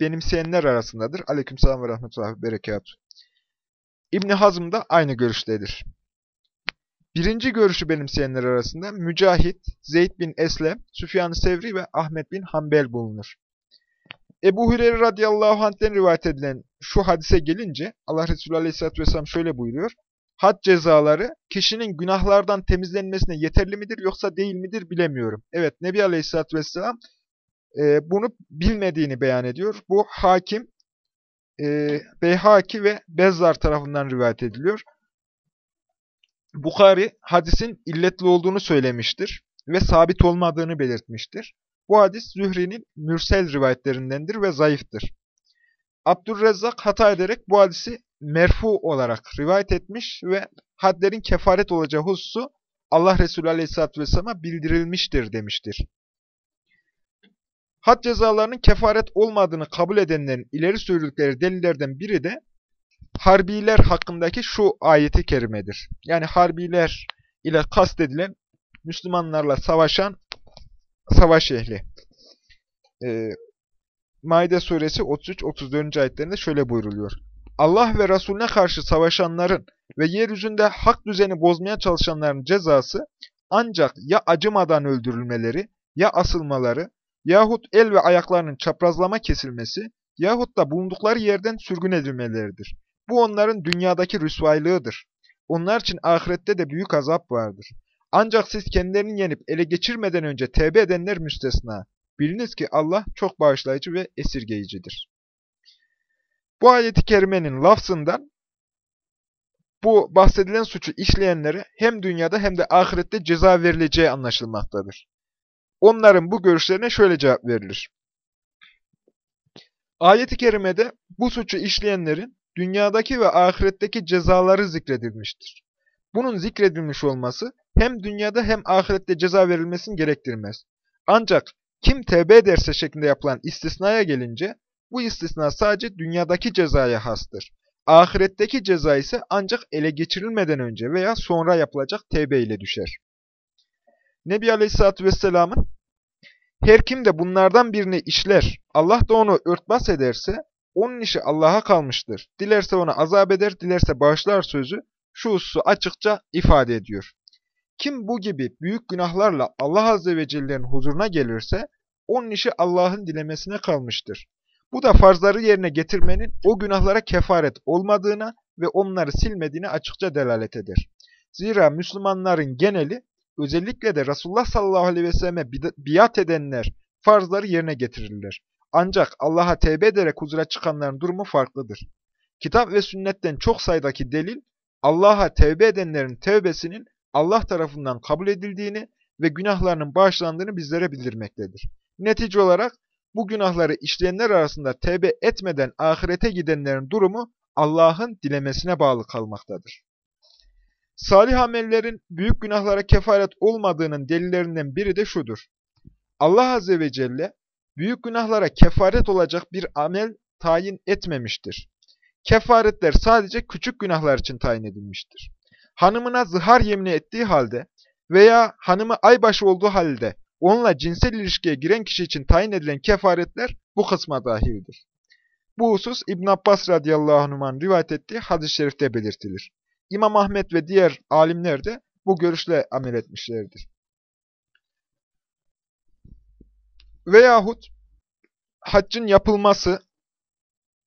benimseyenler arasındadır. Aleykümselam ve rahmetullah ve berekat. İbni Hazm da aynı görüştedir. Birinci görüşü benimseyenler arasında Mücahit, Zeyd bin Eslem, Süfyan-ı Sevri ve Ahmet bin Hanbel bulunur. Ebu Hureyre radıyallahu anh'ten rivayet edilen şu hadise gelince Allah Resulü aleyhisselatü vesselam şöyle buyuruyor. Had cezaları kişinin günahlardan temizlenmesine yeterli midir yoksa değil midir bilemiyorum. Evet Nebi aleyhisselatü vesselam e, bunu bilmediğini beyan ediyor. Bu hakim, e, Beyhaki ve Bezzar tarafından rivayet ediliyor. Bukhari hadisin illetli olduğunu söylemiştir ve sabit olmadığını belirtmiştir. Bu hadis Zühri'nin mürsel rivayetlerindendir ve zayıftır. Abdurrezzak hata ederek bu hadisi merfu olarak rivayet etmiş ve hadlerin kefaret olacağı hususu Allah Resulü Aleyhisselatü Vesselam'a bildirilmiştir demiştir. Had cezalarının kefaret olmadığını kabul edenlerin ileri sürdükleri delillerden biri de Harbiler hakkındaki şu ayeti kerimedir. Yani Harbiler ile kastedilen Müslümanlarla savaşan savaş ehli. Ee, Maide suresi 33-34. ayetlerinde şöyle buyruluyor. Allah ve Resulüne karşı savaşanların ve yeryüzünde hak düzeni bozmaya çalışanların cezası ancak ya acımadan öldürülmeleri, ya asılmaları, yahut el ve ayaklarının çaprazlama kesilmesi, yahut da bulundukları yerden sürgün edilmeleridir. Bu onların dünyadaki rüsvaylığıdır. Onlar için ahirette de büyük azap vardır. Ancak siz kendilerini yenip ele geçirmeden önce tevbe edenler müstesna. Biliniz ki Allah çok bağışlayıcı ve esirgeyicidir. Bu ayeti kerimenin lafzından bu bahsedilen suçu işleyenlere hem dünyada hem de ahirette ceza verileceği anlaşılmaktadır. Onların bu görüşlerine şöyle cevap verilir. Ayet-i kerimede bu suçu işleyenlerin dünyadaki ve ahiretteki cezaları zikredilmiştir. Bunun zikredilmiş olması hem dünyada hem ahirette ceza verilmesini gerektirmez. Ancak kim tevbe ederse şeklinde yapılan istisnaya gelince bu istisna sadece dünyadaki cezaya hastır. Ahiretteki ceza ise ancak ele geçirilmeden önce veya sonra yapılacak tevbe ile düşer. Nebi Aleyhisselatü Vesselam'ın her kim de bunlardan birini işler, Allah da onu örtbas ederse, onun işi Allah'a kalmıştır. Dilerse ona azap eder, dilerse bağışlar sözü şu hususu açıkça ifade ediyor. Kim bu gibi büyük günahlarla Allah Azze ve Celle'nin huzuruna gelirse, onun işi Allah'ın dilemesine kalmıştır. Bu da farzları yerine getirmenin o günahlara kefaret olmadığına ve onları silmediğine açıkça delalet eder. Zira Müslümanların geneli, özellikle de Resulullah sallallahu aleyhi ve selleme biat edenler farzları yerine getirirler. Ancak Allah'a tevbe ederek huzura çıkanların durumu farklıdır. Kitap ve sünnetten çok sayıdaki delil, Allah'a tevbe edenlerin tevbesinin Allah tarafından kabul edildiğini ve günahlarının bağışlandığını bizlere bildirmektedir. Netice olarak bu günahları işleyenler arasında tevbe etmeden ahirete gidenlerin durumu Allah'ın dilemesine bağlı kalmaktadır. Salih amellerin büyük günahlara kefaret olmadığının delillerinden biri de şudur. Allah Azze ve Celle büyük günahlara kefaret olacak bir amel tayin etmemiştir. Kefaretler sadece küçük günahlar için tayin edilmiştir. Hanımına zihar yemini ettiği halde veya hanımı aybaşı olduğu halde onunla cinsel ilişkiye giren kişi için tayin edilen kefaretler bu kısma dahildir. Bu husus İbn Abbas radıyallahu anh'ın rivayet ettiği hadis-i şerifte belirtilir. İmam Ahmet ve diğer alimler de bu görüşle amel etmişlerdir. Veyahut haccın yapılması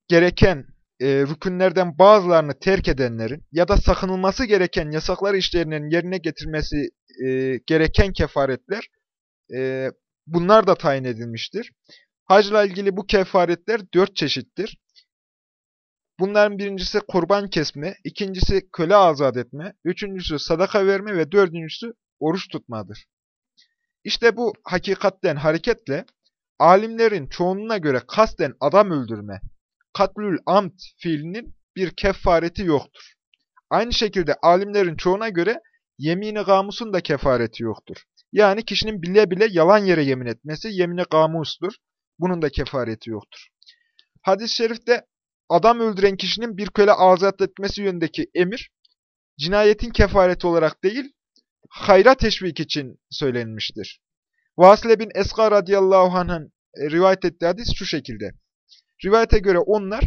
gereken e, rükünlerden bazılarını terk edenlerin ya da sakınılması gereken yasaklar işlerinin yerine getirmesi e, gereken kefaretler e, bunlar da tayin edilmiştir. Hacla ilgili bu kefaretler dört çeşittir. Bunların birincisi kurban kesme, ikincisi köle azat etme, üçüncüsü sadaka verme ve dördüncüsü oruç tutmadır. İşte bu hakikatten hareketle alimlerin çoğunluğuna göre kasten adam öldürme, katlül amt fiilinin bir kefareti yoktur. Aynı şekilde alimlerin çoğuna göre yemini gamusun da kefareti yoktur. Yani kişinin bile bile yalan yere yemin etmesi yemini gamustur. Bunun da kefareti yoktur. Hadis-i şerifte adam öldüren kişinin bir köle azat etmesi yönündeki emir, cinayetin kefareti olarak değil, hayra teşvik için söylenmiştir. Vasile bin Eska radıyallahu anh'ın e, rivayet ettiği hadis şu şekilde. Rivayete göre onlar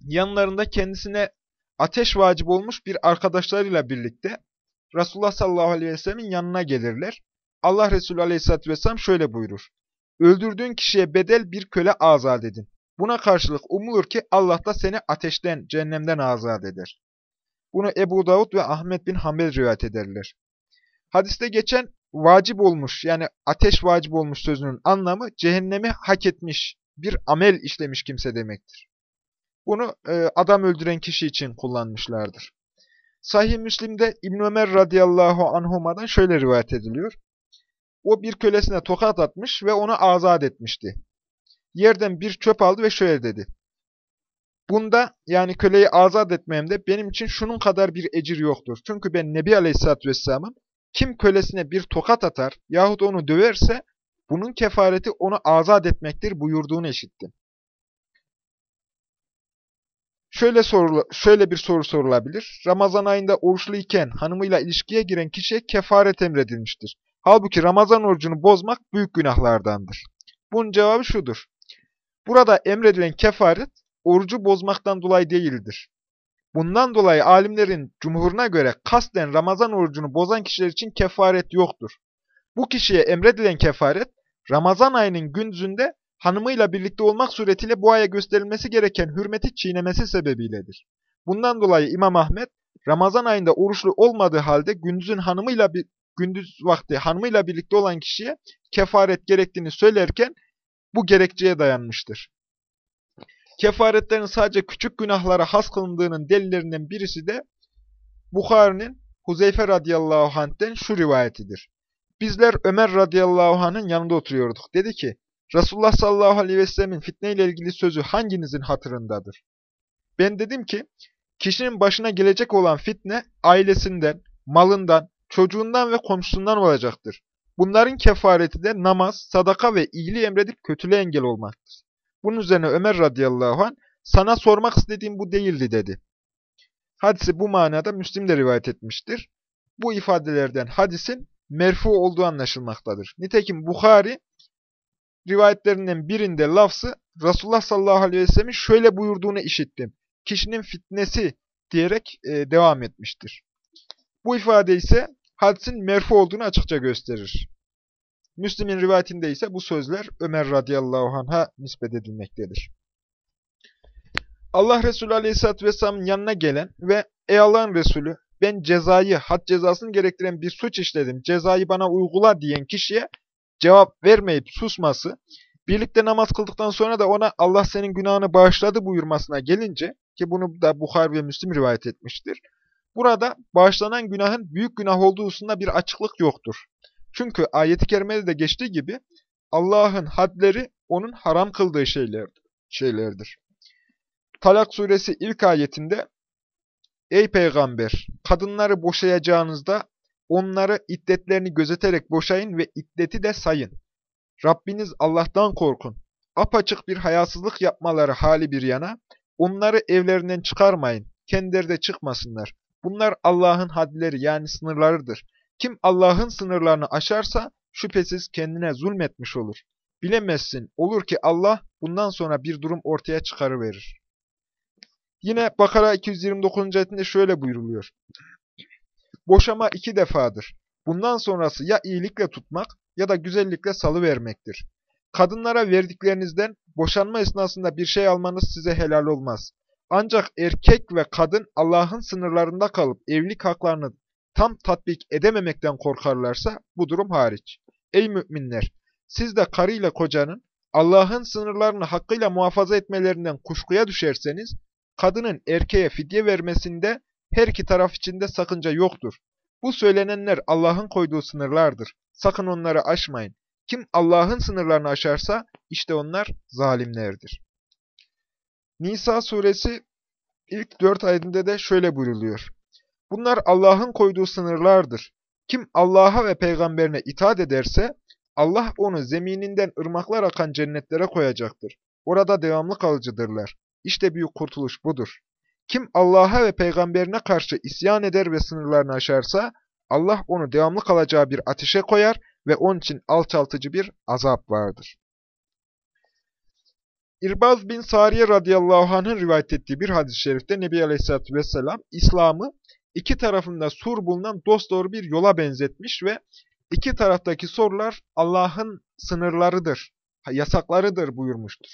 yanlarında kendisine ateş vacip olmuş bir arkadaşlarıyla birlikte Resulullah sallallahu aleyhi ve sellemin yanına gelirler. Allah Resulü aleyhissalatü vesselam şöyle buyurur. Öldürdüğün kişiye bedel bir köle azat edin. Buna karşılık umulur ki Allah da seni ateşten, cehennemden azat eder. Bunu Ebu Davud ve Ahmet bin Hanbel rivayet ederler. Hadiste geçen vacip olmuş yani ateş vacip olmuş sözünün anlamı cehennemi hak etmiş bir amel işlemiş kimse demektir. Bunu e, adam öldüren kişi için kullanmışlardır. Sahih Müslim'de İbn Ömer radıyallahu anhuma'dan şöyle rivayet ediliyor. O bir kölesine tokat atmış ve onu azat etmişti. Yerden bir çöp aldı ve şöyle dedi. Bunda yani köleyi azat etmemde benim için şunun kadar bir ecir yoktur. Çünkü ben Nebi Aleyhisselatü Vesselam'ın kim kölesine bir tokat atar yahut onu döverse bunun kefareti onu azat etmektir buyurduğunu işittim. Şöyle, sorula, şöyle bir soru sorulabilir. Ramazan ayında oruçluyken hanımıyla ilişkiye giren kişiye kefaret emredilmiştir. Halbuki Ramazan orucunu bozmak büyük günahlardandır. Bunun cevabı şudur. Burada emredilen kefaret orucu bozmaktan dolayı değildir. Bundan dolayı alimlerin cumhuruna göre kasten Ramazan orucunu bozan kişiler için kefaret yoktur. Bu kişiye emredilen kefaret, Ramazan ayının gündüzünde hanımıyla birlikte olmak suretiyle bu aya gösterilmesi gereken hürmeti çiğnemesi sebebiyledir. Bundan dolayı İmam Ahmet, Ramazan ayında oruçlu olmadığı halde gündüzün hanımıyla bir gündüz vakti hanımıyla birlikte olan kişiye kefaret gerektiğini söylerken bu gerekçeye dayanmıştır. Kefaretlerin sadece küçük günahlara has kılındığının delillerinden birisi de Bukhari'nin Huzeyfe radıyallahu anh'ten şu rivayetidir. Bizler Ömer radıyallahu anh'ın yanında oturuyorduk. Dedi ki, Resulullah sallallahu aleyhi ve sellemin fitneyle ilgili sözü hanginizin hatırındadır? Ben dedim ki, kişinin başına gelecek olan fitne ailesinden, malından, çocuğundan ve komşusundan olacaktır. Bunların kefareti de namaz, sadaka ve iyiliği emredip kötülüğe engel olmaktır. Bunun üzerine Ömer radıyallahu anh, sana sormak istediğim bu değildi dedi. Hadisi bu manada Müslim de rivayet etmiştir. Bu ifadelerden hadisin merfu olduğu anlaşılmaktadır. Nitekim Bukhari rivayetlerinden birinde lafzı Resulullah sallallahu aleyhi ve sellemin şöyle buyurduğunu işittim. Kişinin fitnesi diyerek e, devam etmiştir. Bu ifade ise hadisin merfu olduğunu açıkça gösterir. Müslim'in rivayetinde ise bu sözler Ömer radıyallahu anh'a nispet edilmektedir. Allah Resulü aleyhisselatü vesselamın yanına gelen ve ey Allah'ın Resulü ben cezayı, had cezasını gerektiren bir suç işledim, cezayı bana uygula diyen kişiye cevap vermeyip susması, birlikte namaz kıldıktan sonra da ona Allah senin günahını bağışladı buyurmasına gelince, ki bunu da Bukhari ve Müslim rivayet etmiştir, burada bağışlanan günahın büyük günah olduğu hususunda bir açıklık yoktur. Çünkü ayeti kerimede de geçtiği gibi Allah'ın hadleri onun haram kıldığı şeylerdir. şeylerdir. Talak suresi ilk ayetinde Ey peygamber! Kadınları boşayacağınızda onları iddetlerini gözeterek boşayın ve iddeti de sayın. Rabbiniz Allah'tan korkun. Apaçık bir hayasızlık yapmaları hali bir yana, onları evlerinden çıkarmayın, kendileri de çıkmasınlar. Bunlar Allah'ın hadleri yani sınırlarıdır. Kim Allah'ın sınırlarını aşarsa şüphesiz kendine zulmetmiş olur. Bilemezsin, olur ki Allah bundan sonra bir durum ortaya çıkarıverir. Yine Bakara 229. ayetinde şöyle buyruluyor. Boşama iki defadır. Bundan sonrası ya iyilikle tutmak ya da güzellikle salıvermektir. Kadınlara verdiklerinizden boşanma esnasında bir şey almanız size helal olmaz. Ancak erkek ve kadın Allah'ın sınırlarında kalıp evlilik haklarını tam tatbik edememekten korkarlarsa bu durum hariç. Ey müminler! Siz de karıyla kocanın Allah'ın sınırlarını hakkıyla muhafaza etmelerinden kuşkuya düşerseniz, kadının erkeğe fidye vermesinde her iki taraf içinde sakınca yoktur. Bu söylenenler Allah'ın koyduğu sınırlardır. Sakın onları aşmayın. Kim Allah'ın sınırlarını aşarsa işte onlar zalimlerdir. Nisa suresi ilk dört ayetinde de şöyle buyruluyor. Bunlar Allah'ın koyduğu sınırlardır. Kim Allah'a ve peygamberine itaat ederse Allah onu zemininden ırmaklar akan cennetlere koyacaktır. Orada devamlı kalıcıdırlar. İşte büyük kurtuluş budur. Kim Allah'a ve peygamberine karşı isyan eder ve sınırlarını aşarsa Allah onu devamlı kalacağı bir ateşe koyar ve onun için alçaltıcı bir azap vardır. İrbaz bin Sariye radıyallahu anh'ın rivayet ettiği bir hadis-i şerifte Nebi Aleyhisselatü Vesselam İslam'ı iki tarafında sur bulunan dosdoğru bir yola benzetmiş ve iki taraftaki sorular Allah'ın sınırlarıdır, yasaklarıdır buyurmuştur.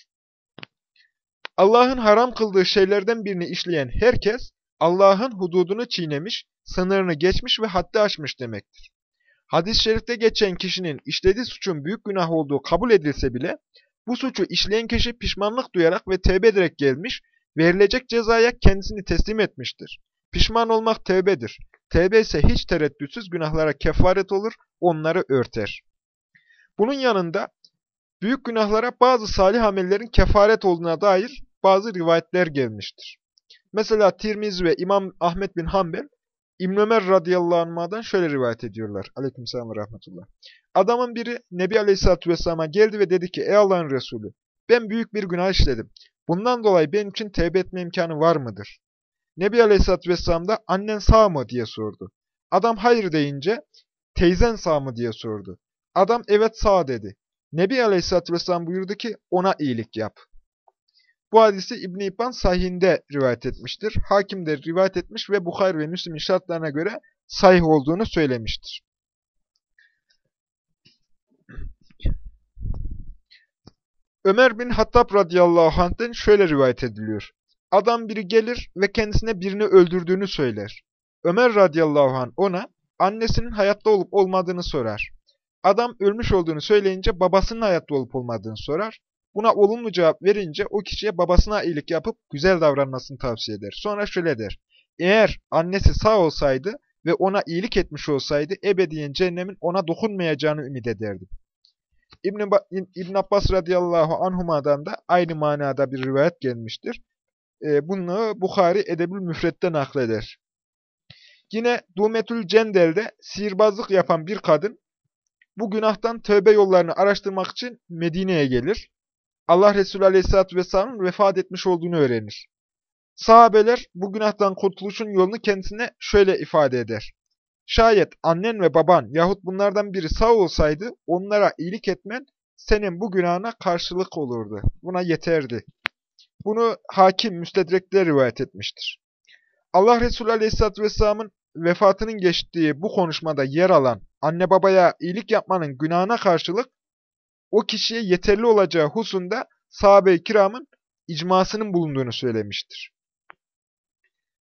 Allah'ın haram kıldığı şeylerden birini işleyen herkes Allah'ın hududunu çiğnemiş, sınırını geçmiş ve haddi aşmış demektir. Hadis-i şerifte geçen kişinin işlediği suçun büyük günah olduğu kabul edilse bile bu suçu işleyen kişi pişmanlık duyarak ve tevbe ederek gelmiş, verilecek cezaya kendisini teslim etmiştir. Pişman olmak tevbedir. Tevbe ise hiç tereddütsüz günahlara kefaret olur, onları örter. Bunun yanında büyük günahlara bazı salih amellerin kefaret olduğuna dair bazı rivayetler gelmiştir. Mesela Tirmiz ve İmam Ahmet bin Hanbel, İbn Ömer radıyallahu anh'dan şöyle rivayet ediyorlar. Aleykümselam ve rahmetullah. Adamın biri Nebi Aleyhisselatü Vesselam'a geldi ve dedi ki, Ey Allah'ın Resulü, ben büyük bir günah işledim. Bundan dolayı benim için tevbe etme imkanı var mıdır? Nebi Aleyhisselatü Vesselam da annen sağ mı diye sordu. Adam hayır deyince teyzen sağ mı diye sordu. Adam evet sağ dedi. Nebi Aleyhisselatü Vesselam buyurdu ki ona iyilik yap. Bu hadisi İbn-i İbban sahihinde rivayet etmiştir. Hakim de rivayet etmiş ve Bukhari ve Müslim'in şartlarına göre sahih olduğunu söylemiştir. Ömer bin Hattab radıyallahu anh'ten şöyle rivayet ediliyor. Adam biri gelir ve kendisine birini öldürdüğünü söyler. Ömer radıyallahu anh ona annesinin hayatta olup olmadığını sorar. Adam ölmüş olduğunu söyleyince babasının hayatta olup olmadığını sorar. Buna olumlu cevap verince o kişiye babasına iyilik yapıp güzel davranmasını tavsiye eder. Sonra şöyle der. Eğer annesi sağ olsaydı ve ona iyilik etmiş olsaydı ebediyen cehennemin ona dokunmayacağını ümit ederdim. İbn, İbn Abbas radıyallahu anhuma'dan da aynı manada bir rivayet gelmiştir. E, bunu Bukhari Edebül Müfret'te nakleder. Yine Dumetül Cendel'de sihirbazlık yapan bir kadın bu günahtan tövbe yollarını araştırmak için Medine'ye gelir. Allah Resulü Aleyhisselatü Vesselam'ın vefat etmiş olduğunu öğrenir. Sahabeler bu günahtan kurtuluşun yolunu kendisine şöyle ifade eder. Şayet annen ve baban yahut bunlardan biri sağ olsaydı onlara iyilik etmen senin bu günahına karşılık olurdu. Buna yeterdi. Bunu hakim müstedrekte rivayet etmiştir. Allah Resulü Aleyhisselatü Vesselam'ın vefatının geçtiği bu konuşmada yer alan anne babaya iyilik yapmanın günahına karşılık o kişiye yeterli olacağı husunda sahabe-i kiramın icmasının bulunduğunu söylemiştir.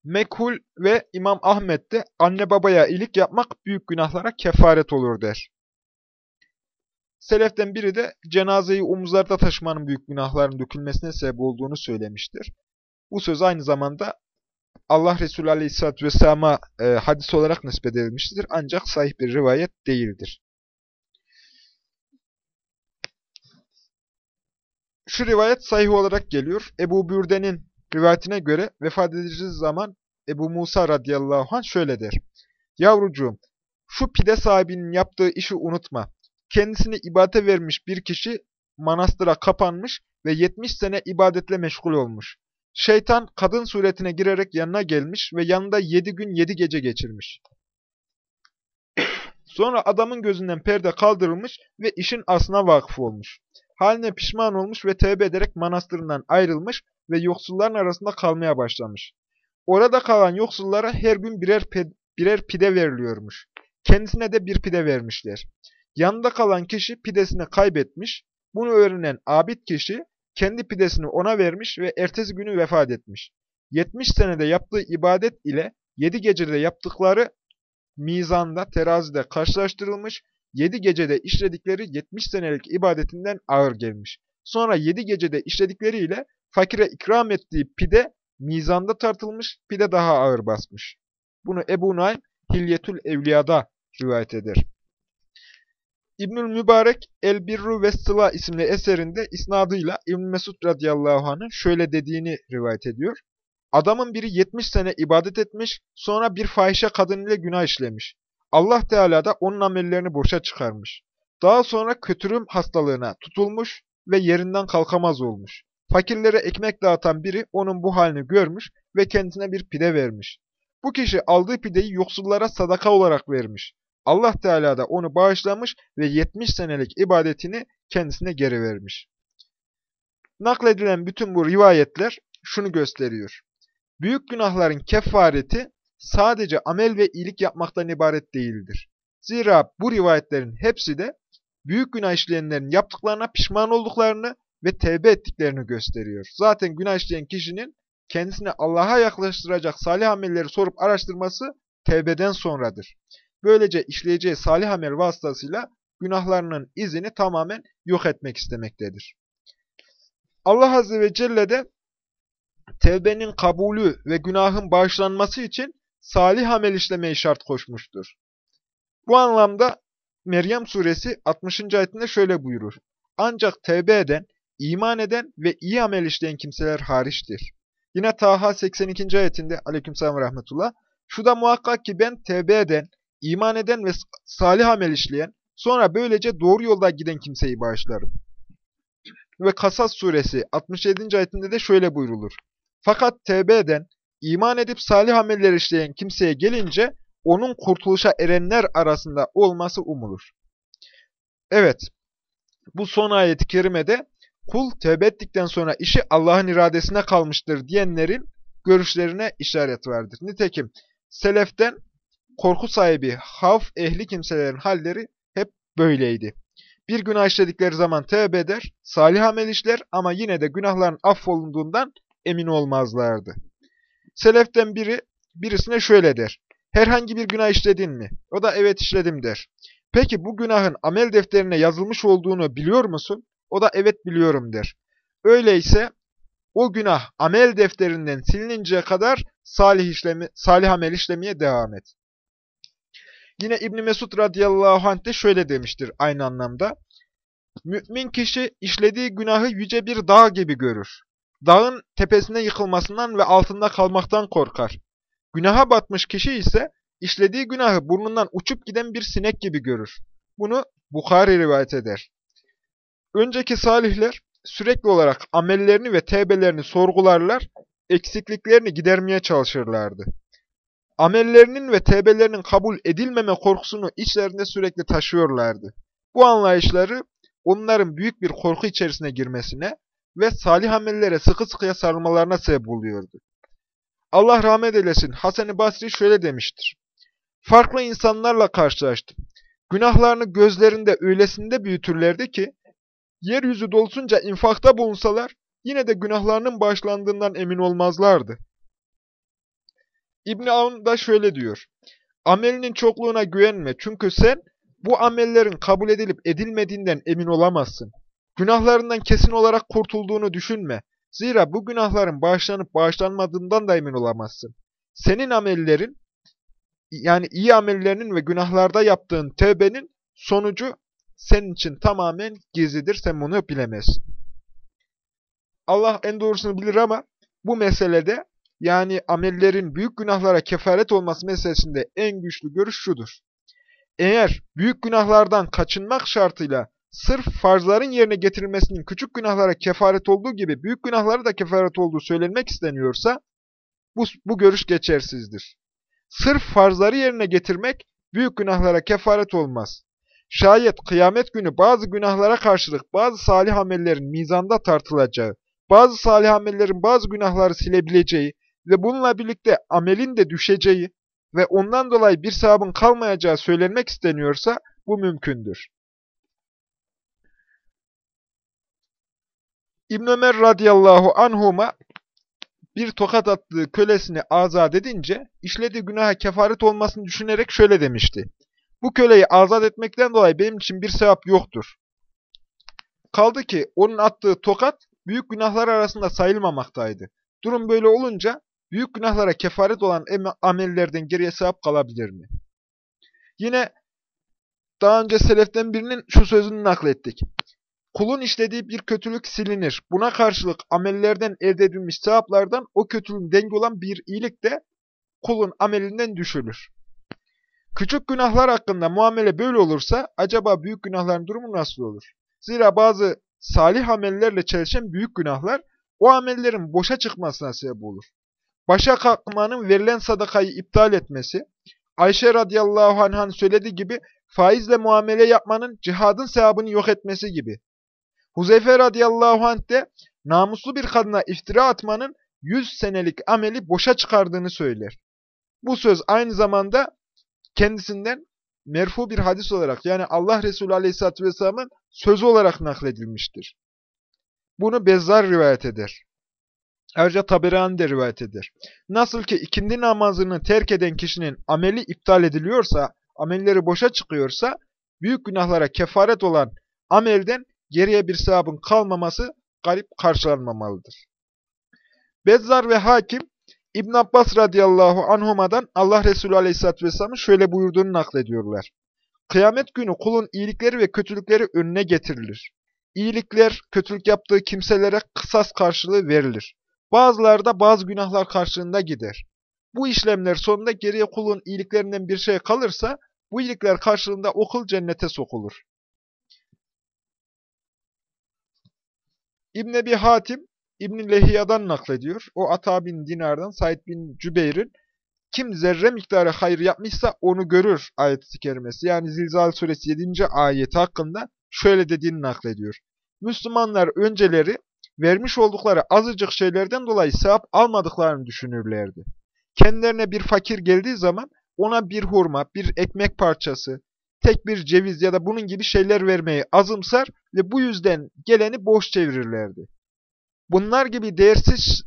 Mekhul ve İmam Ahmet de anne babaya iyilik yapmak büyük günahlara kefaret olur der. Seleften biri de cenazeyi omuzlarda taşımanın büyük günahların dökülmesine sebep olduğunu söylemiştir. Bu söz aynı zamanda Allah Resulü Aleyhisselatü Vesselam'a e, hadis olarak nispet edilmiştir. Ancak sahih bir rivayet değildir. Şu rivayet sahih olarak geliyor. Ebu Bürde'nin rivayetine göre vefat edeceği zaman Ebu Musa radıyallahu anh şöyle der. Yavrucuğum, şu pide sahibinin yaptığı işi unutma. Kendisini ibadete vermiş bir kişi manastıra kapanmış ve 70 sene ibadetle meşgul olmuş. Şeytan kadın suretine girerek yanına gelmiş ve yanında 7 gün 7 gece geçirmiş. Sonra adamın gözünden perde kaldırılmış ve işin aslına vakıf olmuş. Haline pişman olmuş ve tevbe ederek manastırından ayrılmış ve yoksulların arasında kalmaya başlamış. Orada kalan yoksullara her gün birer, birer pide veriliyormuş. Kendisine de bir pide vermişler. Yanında kalan kişi pidesini kaybetmiş. Bunu öğrenen abid kişi kendi pidesini ona vermiş ve ertesi günü vefat etmiş. 70 senede yaptığı ibadet ile 7 gecede yaptıkları mizanda, terazide karşılaştırılmış, 7 gecede işledikleri 70 senelik ibadetinden ağır gelmiş. Sonra 7 gecede işledikleriyle fakire ikram ettiği pide mizanda tartılmış, pide daha ağır basmış. Bunu Ebu Naim Hilyetül Evliya'da rivayet eder. İbnül Mübarek El Birru ve isimli eserinde isnadıyla İbn Mesud radıyallahu anh'ın şöyle dediğini rivayet ediyor. Adamın biri 70 sene ibadet etmiş, sonra bir fahişe kadın ile günah işlemiş. Allah Teala da onun amellerini boşa çıkarmış. Daha sonra kötürüm hastalığına tutulmuş ve yerinden kalkamaz olmuş. Fakirlere ekmek dağıtan biri onun bu halini görmüş ve kendisine bir pide vermiş. Bu kişi aldığı pideyi yoksullara sadaka olarak vermiş. Allah Teala da onu bağışlamış ve 70 senelik ibadetini kendisine geri vermiş. Nakledilen bütün bu rivayetler şunu gösteriyor. Büyük günahların kefareti sadece amel ve iyilik yapmaktan ibaret değildir. Zira bu rivayetlerin hepsi de büyük günah işleyenlerin yaptıklarına pişman olduklarını ve tevbe ettiklerini gösteriyor. Zaten günah işleyen kişinin kendisini Allah'a yaklaştıracak salih amelleri sorup araştırması tevbeden sonradır. Böylece işleyeceği salih amel vasıtasıyla günahlarının izini tamamen yok etmek istemektedir. Allah Azze ve Celle de tevbenin kabulü ve günahın bağışlanması için salih amel işlemeyi şart koşmuştur. Bu anlamda Meryem suresi 60. ayetinde şöyle buyurur. Ancak tevbe eden, iman eden ve iyi amel işleyen kimseler hariçtir. Yine Taha 82. ayetinde aleykümselam ve rahmetullah, şu da muhakkak ki ben tevbe eden, iman eden ve salih amel işleyen, sonra böylece doğru yolda giden kimseyi bağışlarım. Ve Kasas suresi 67. ayetinde de şöyle buyrulur. Fakat tevbe eden, iman edip salih ameller işleyen kimseye gelince, onun kurtuluşa erenler arasında olması umulur. Evet, bu son ayet-i kerimede kul tevbe ettikten sonra işi Allah'ın iradesine kalmıştır diyenlerin görüşlerine işaret vardır. Nitekim seleften korku sahibi, haf ehli kimselerin halleri hep böyleydi. Bir günah işledikleri zaman tevbe eder, salih amel işler ama yine de günahların affolunduğundan emin olmazlardı. Seleften biri birisine şöyle der. Herhangi bir günah işledin mi? O da evet işledim der. Peki bu günahın amel defterine yazılmış olduğunu biliyor musun? O da evet biliyorum der. Öyleyse o günah amel defterinden silininceye kadar salih, işlemi, salih amel işlemeye devam et. Yine İbn Mesud radıyallahu anh de şöyle demiştir aynı anlamda. Mümin kişi işlediği günahı yüce bir dağ gibi görür. Dağın tepesine yıkılmasından ve altında kalmaktan korkar. Günaha batmış kişi ise işlediği günahı burnundan uçup giden bir sinek gibi görür. Bunu Bukhari rivayet eder. Önceki salihler sürekli olarak amellerini ve tevbelerini sorgularlar, eksikliklerini gidermeye çalışırlardı. Amellerinin ve tevbelerinin kabul edilmeme korkusunu içlerinde sürekli taşıyorlardı. Bu anlayışları onların büyük bir korku içerisine girmesine ve salih amellere sıkı sıkıya sarılmalarına sebep oluyordu. Allah rahmet eylesin Hasan-ı Basri şöyle demiştir. Farklı insanlarla karşılaştım. Günahlarını gözlerinde öylesinde büyütürlerdi ki, yeryüzü dolusunca infakta bulunsalar, yine de günahlarının başlandığından emin olmazlardı. İbn Avn da şöyle diyor. Amelinin çokluğuna güvenme çünkü sen bu amellerin kabul edilip edilmediğinden emin olamazsın. Günahlarından kesin olarak kurtulduğunu düşünme. Zira bu günahların bağışlanıp bağışlanmadığından da emin olamazsın. Senin amellerin, yani iyi amellerinin ve günahlarda yaptığın tövbenin sonucu senin için tamamen gizlidir. Sen bunu bilemezsin. Allah en doğrusunu bilir ama bu meselede yani amellerin büyük günahlara kefaret olması meselesinde en güçlü görüş şudur. Eğer büyük günahlardan kaçınmak şartıyla sırf farzların yerine getirilmesinin küçük günahlara kefaret olduğu gibi büyük günahlara da kefaret olduğu söylenmek isteniyorsa bu, bu görüş geçersizdir. Sırf farzları yerine getirmek büyük günahlara kefaret olmaz. Şayet kıyamet günü bazı günahlara karşılık bazı salih amellerin mizanda tartılacağı, bazı salih amellerin bazı günahları silebileceği ve bununla birlikte amelin de düşeceği ve ondan dolayı bir sevabın kalmayacağı söylenmek isteniyorsa bu mümkündür. İbn Ömer radıyallahu anhuma bir tokat attığı kölesini azat edince işlediği günaha kefaret olmasını düşünerek şöyle demişti. Bu köleyi azat etmekten dolayı benim için bir sevap yoktur. Kaldı ki onun attığı tokat büyük günahlar arasında sayılmamaktaydı. Durum böyle olunca büyük günahlara kefaret olan amellerden geriye sevap kalabilir mi? Yine daha önce seleften birinin şu sözünü naklettik. Kulun işlediği bir kötülük silinir. Buna karşılık amellerden elde edilmiş sevaplardan o kötülüğün denge olan bir iyilik de kulun amelinden düşülür. Küçük günahlar hakkında muamele böyle olursa acaba büyük günahların durumu nasıl olur? Zira bazı salih amellerle çalışan büyük günahlar o amellerin boşa çıkmasına sebep olur. Başa kalkmanın verilen sadakayı iptal etmesi, Ayşe radıyallahu anh'ın söylediği gibi faizle muamele yapmanın cihadın sevabını yok etmesi gibi. Huzeyfe radıyallahu anh de namuslu bir kadına iftira atmanın 100 senelik ameli boşa çıkardığını söyler. Bu söz aynı zamanda kendisinden merfu bir hadis olarak yani Allah Resulü aleyhisselatü vesselamın sözü olarak nakledilmiştir. Bunu Bezzar rivayet eder. Ayrıca Taberani de rivayet eder. Nasıl ki ikindi namazını terk eden kişinin ameli iptal ediliyorsa, amelleri boşa çıkıyorsa, büyük günahlara kefaret olan amelden geriye bir sevabın kalmaması garip karşılanmamalıdır. Bezzar ve Hakim, İbn Abbas radıyallahu anhuma'dan Allah Resulü aleyhisselatü vesselamın şöyle buyurduğunu naklediyorlar. Kıyamet günü kulun iyilikleri ve kötülükleri önüne getirilir. İyilikler, kötülük yaptığı kimselere kısas karşılığı verilir. Bazıları da bazı günahlar karşılığında gider. Bu işlemler sonunda geriye kulun iyiliklerinden bir şey kalırsa, bu iyilikler karşılığında okul cennete sokulur. İbn Ebi Hatim, İbn Lehiya'dan naklediyor. O Ata bin Dinar'dan Said bin Cübeyr'in kim zerre miktarı hayır yapmışsa onu görür ayet-i kerimesi. Yani Zilzal suresi 7. ayeti hakkında şöyle dediğini naklediyor. Müslümanlar önceleri vermiş oldukları azıcık şeylerden dolayı sevap almadıklarını düşünürlerdi. Kendilerine bir fakir geldiği zaman ona bir hurma, bir ekmek parçası, tek bir ceviz ya da bunun gibi şeyler vermeyi azımsar ve bu yüzden geleni boş çevirirlerdi. Bunlar gibi değersiz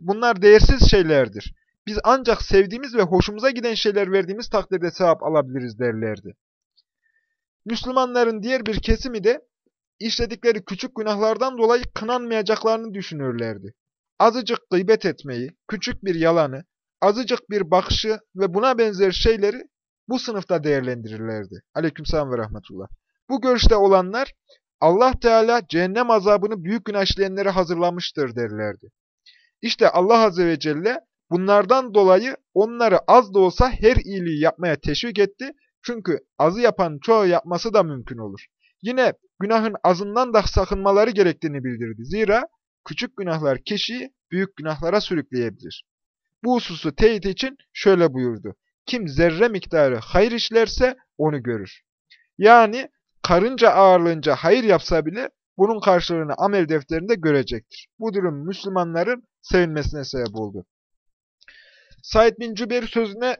bunlar değersiz şeylerdir. Biz ancak sevdiğimiz ve hoşumuza giden şeyler verdiğimiz takdirde sevap alabiliriz derlerdi. Müslümanların diğer bir kesimi de işledikleri küçük günahlardan dolayı kınanmayacaklarını düşünürlerdi. Azıcık gıybet etmeyi, küçük bir yalanı, azıcık bir bakışı ve buna benzer şeyleri bu sınıfta değerlendirirlerdi. Aleykümselam ve rahmetullah. Bu görüşte olanlar Allah Teala cehennem azabını büyük günah işleyenlere hazırlamıştır derlerdi. İşte Allah Azze ve Celle bunlardan dolayı onları az da olsa her iyiliği yapmaya teşvik etti. Çünkü azı yapan çoğu yapması da mümkün olur. Yine günahın azından da sakınmaları gerektiğini bildirdi. Zira küçük günahlar kişiyi büyük günahlara sürükleyebilir. Bu hususu teyit için şöyle buyurdu. Kim zerre miktarı hayır işlerse onu görür. Yani karınca ağırlığınca hayır yapsa bile bunun karşılığını amel defterinde görecektir. Bu durum Müslümanların sevinmesine sebep oldu. Said bin Cübeyr sözüne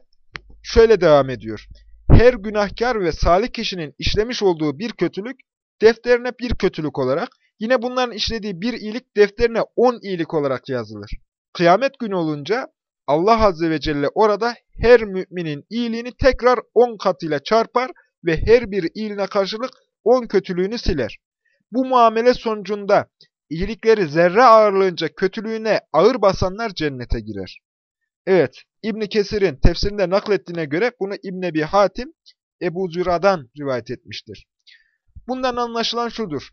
şöyle devam ediyor. Her günahkar ve salih kişinin işlemiş olduğu bir kötülük defterine bir kötülük olarak, yine bunların işlediği bir iyilik defterine on iyilik olarak yazılır. Kıyamet günü olunca Allah Azze ve Celle orada her müminin iyiliğini tekrar on katıyla çarpar ve her bir iyiliğine karşılık on kötülüğünü siler. Bu muamele sonucunda iyilikleri zerre ağırlığınca kötülüğüne ağır basanlar cennete girer. Evet, İbn Kesir'in tefsirinde naklettiğine göre bunu İbn Ebi Hatim Ebu Züra'dan rivayet etmiştir. Bundan anlaşılan şudur.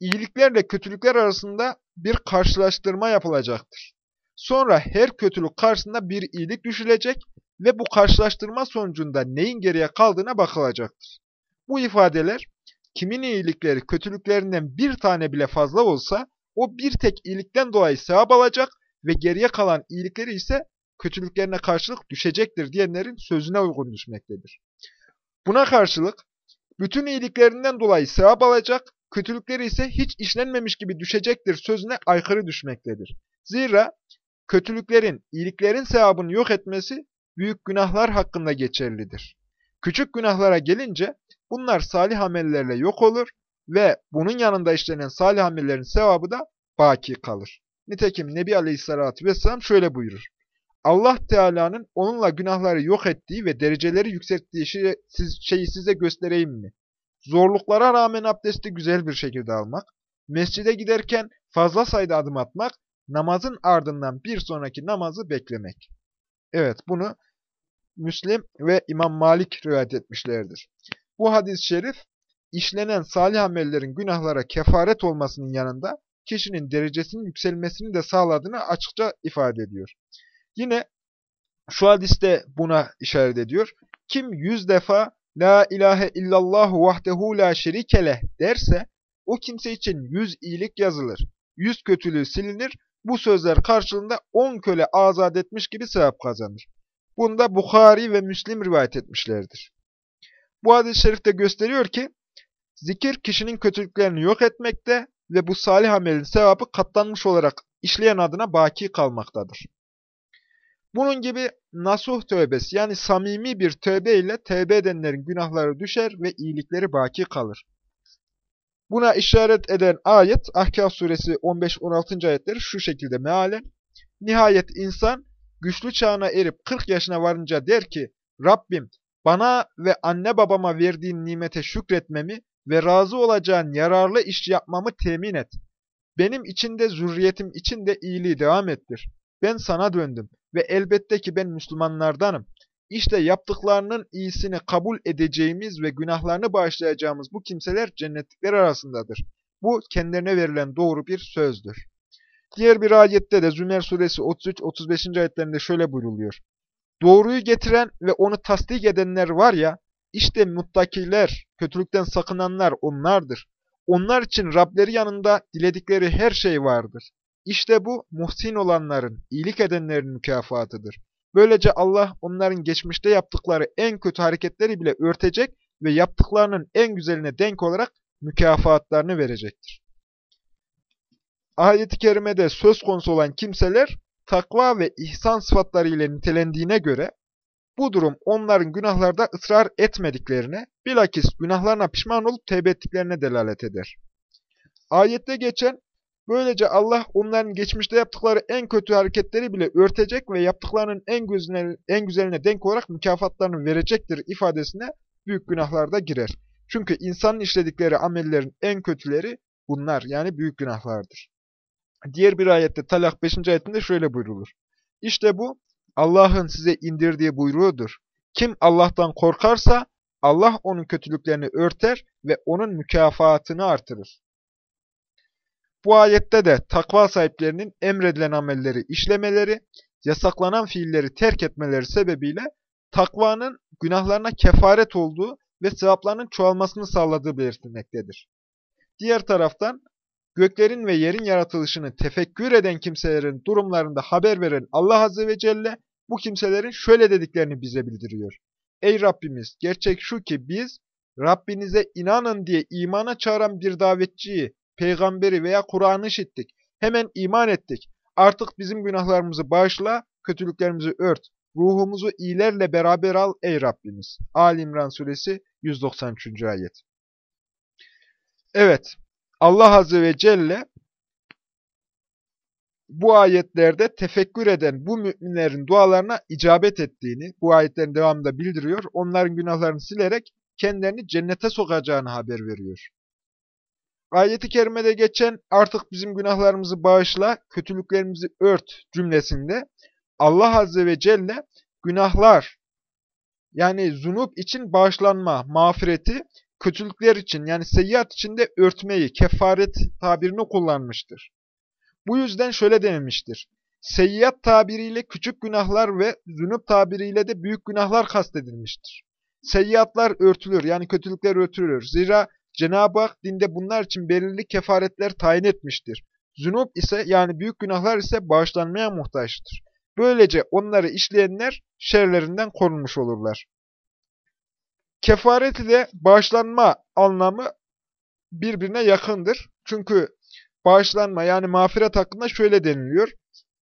İyiliklerle kötülükler arasında bir karşılaştırma yapılacaktır. Sonra her kötülük karşısında bir iyilik düşülecek ve bu karşılaştırma sonucunda neyin geriye kaldığına bakılacaktır. Bu ifadeler kimin iyilikleri kötülüklerinden bir tane bile fazla olsa o bir tek iyilikten dolayı sevap alacak ve geriye kalan iyilikleri ise kötülüklerine karşılık düşecektir diyenlerin sözüne uygun düşmektedir. Buna karşılık bütün iyiliklerinden dolayı sevap alacak, kötülükleri ise hiç işlenmemiş gibi düşecektir sözüne aykırı düşmektedir. Zira kötülüklerin, iyiliklerin sevabını yok etmesi büyük günahlar hakkında geçerlidir. Küçük günahlara gelince bunlar salih amellerle yok olur ve bunun yanında işlenen salih amellerin sevabı da baki kalır. Nitekim Nebi Aleyhisselatü Vesselam şöyle buyurur. Allah Teala'nın onunla günahları yok ettiği ve dereceleri yükselttiği şeyi size göstereyim mi? Zorluklara rağmen abdesti güzel bir şekilde almak, mescide giderken fazla sayıda adım atmak, namazın ardından bir sonraki namazı beklemek. Evet bunu Müslim ve İmam Malik rivayet etmişlerdir. Bu hadis-i şerif işlenen salih amellerin günahlara kefaret olmasının yanında kişinin derecesinin yükselmesini de sağladığını açıkça ifade ediyor. Yine şu hadiste buna işaret ediyor. Kim yüz defa La ilahe illallah vahdehu la şerikeleh derse o kimse için yüz iyilik yazılır. Yüz kötülüğü silinir. Bu sözler karşılığında on köle azat etmiş gibi sevap kazanır. Bunda Bukhari ve Müslim rivayet etmişlerdir. Bu hadis-i şerifte gösteriyor ki zikir kişinin kötülüklerini yok etmekte ve bu salih amelin sevabı katlanmış olarak işleyen adına baki kalmaktadır. Bunun gibi nasuh tövbesi yani samimi bir tövbe ile tövbe edenlerin günahları düşer ve iyilikleri baki kalır. Buna işaret eden ayet Ahkaf suresi 15-16. ayetleri şu şekilde mealen. Nihayet insan güçlü çağına erip 40 yaşına varınca der ki Rabbim bana ve anne babama verdiğin nimete şükretmemi ve razı olacağın yararlı iş yapmamı temin et. Benim için de zürriyetim için iyiliği devam ettir. Ben sana döndüm ve elbette ki ben Müslümanlardanım. İşte yaptıklarının iyisini kabul edeceğimiz ve günahlarını bağışlayacağımız bu kimseler cennetlikler arasındadır. Bu kendilerine verilen doğru bir sözdür. Diğer bir ayette de Zümer suresi 33-35. ayetlerinde şöyle buyruluyor. Doğruyu getiren ve onu tasdik edenler var ya, işte muttakiler, kötülükten sakınanlar onlardır. Onlar için Rableri yanında diledikleri her şey vardır. İşte bu muhsin olanların, iyilik edenlerin mükafatıdır. Böylece Allah onların geçmişte yaptıkları en kötü hareketleri bile örtecek ve yaptıklarının en güzeline denk olarak mükafatlarını verecektir. Ayet-i kerimede söz konusu olan kimseler takva ve ihsan sıfatları ile nitelendiğine göre bu durum onların günahlarda ısrar etmediklerine, bilakis günahlarına pişman olup tevbe ettiklerine delalet eder. Ayette geçen Böylece Allah onların geçmişte yaptıkları en kötü hareketleri bile örtecek ve yaptıklarının en güzeline, en güzeline denk olarak mükafatlarını verecektir ifadesine büyük günahlarda girer. Çünkü insanın işledikleri amellerin en kötüleri bunlar yani büyük günahlardır. Diğer bir ayette Talak 5. ayetinde şöyle buyrulur. İşte bu Allah'ın size indirdiği buyruğudur. Kim Allah'tan korkarsa Allah onun kötülüklerini örter ve onun mükafatını artırır. Bu ayette de takva sahiplerinin emredilen amelleri işlemeleri, yasaklanan fiilleri terk etmeleri sebebiyle takvanın günahlarına kefaret olduğu ve sevaplarının çoğalmasını sağladığı belirtilmektedir. Diğer taraftan göklerin ve yerin yaratılışını tefekkür eden kimselerin durumlarında haber veren Allah Azze ve Celle bu kimselerin şöyle dediklerini bize bildiriyor. Ey Rabbimiz gerçek şu ki biz Rabbinize inanın diye imana çağıran bir davetçiyi peygamberi veya Kur'an'ı işittik. Hemen iman ettik. Artık bizim günahlarımızı bağışla, kötülüklerimizi ört. Ruhumuzu iyilerle beraber al ey Rabbimiz. Ali İmran suresi 193. ayet. Evet, Allah Azze ve Celle bu ayetlerde tefekkür eden bu müminlerin dualarına icabet ettiğini bu ayetlerin devamında bildiriyor. Onların günahlarını silerek kendilerini cennete sokacağını haber veriyor. Ayet-i kerimede geçen artık bizim günahlarımızı bağışla, kötülüklerimizi ört cümlesinde Allah Azze ve Celle günahlar yani zunup için bağışlanma, mağfireti kötülükler için yani seyyiat için de örtmeyi, kefaret tabirini kullanmıştır. Bu yüzden şöyle denilmiştir. Seyyiat tabiriyle küçük günahlar ve zunup tabiriyle de büyük günahlar kastedilmiştir. Seyyiatlar örtülür yani kötülükler örtülür. Zira Cenab-ı Hak dinde bunlar için belirli kefaretler tayin etmiştir. Zunup ise yani büyük günahlar ise bağışlanmaya muhtaçtır. Böylece onları işleyenler şerlerinden korunmuş olurlar. Kefaret ile bağışlanma anlamı birbirine yakındır. Çünkü bağışlanma yani mağfiret hakkında şöyle deniliyor.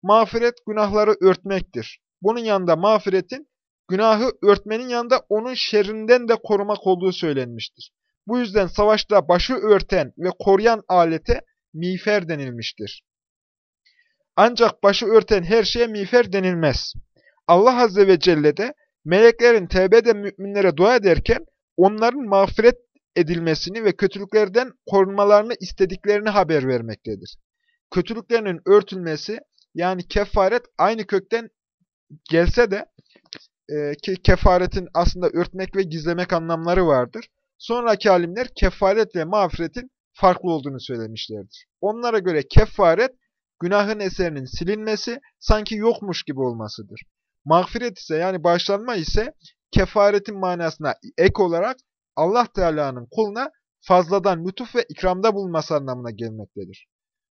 Mağfiret günahları örtmektir. Bunun yanında mağfiretin günahı örtmenin yanında onun şerrinden de korumak olduğu söylenmiştir. Bu yüzden savaşta başı örten ve koruyan alete miğfer denilmiştir. Ancak başı örten her şeye miğfer denilmez. Allah Azze ve Celle de meleklerin tevbe eden müminlere dua ederken onların mağfiret edilmesini ve kötülüklerden korunmalarını istediklerini haber vermektedir. Kötülüklerinin örtülmesi yani kefaret aynı kökten gelse de e, kefaretin aslında örtmek ve gizlemek anlamları vardır. Sonraki alimler kefaret ve mağfiretin farklı olduğunu söylemişlerdir. Onlara göre kefaret, günahın eserinin silinmesi, sanki yokmuş gibi olmasıdır. Mağfiret ise yani bağışlanma ise kefaretin manasına ek olarak Allah Teala'nın kuluna fazladan lütuf ve ikramda bulunması anlamına gelmektedir.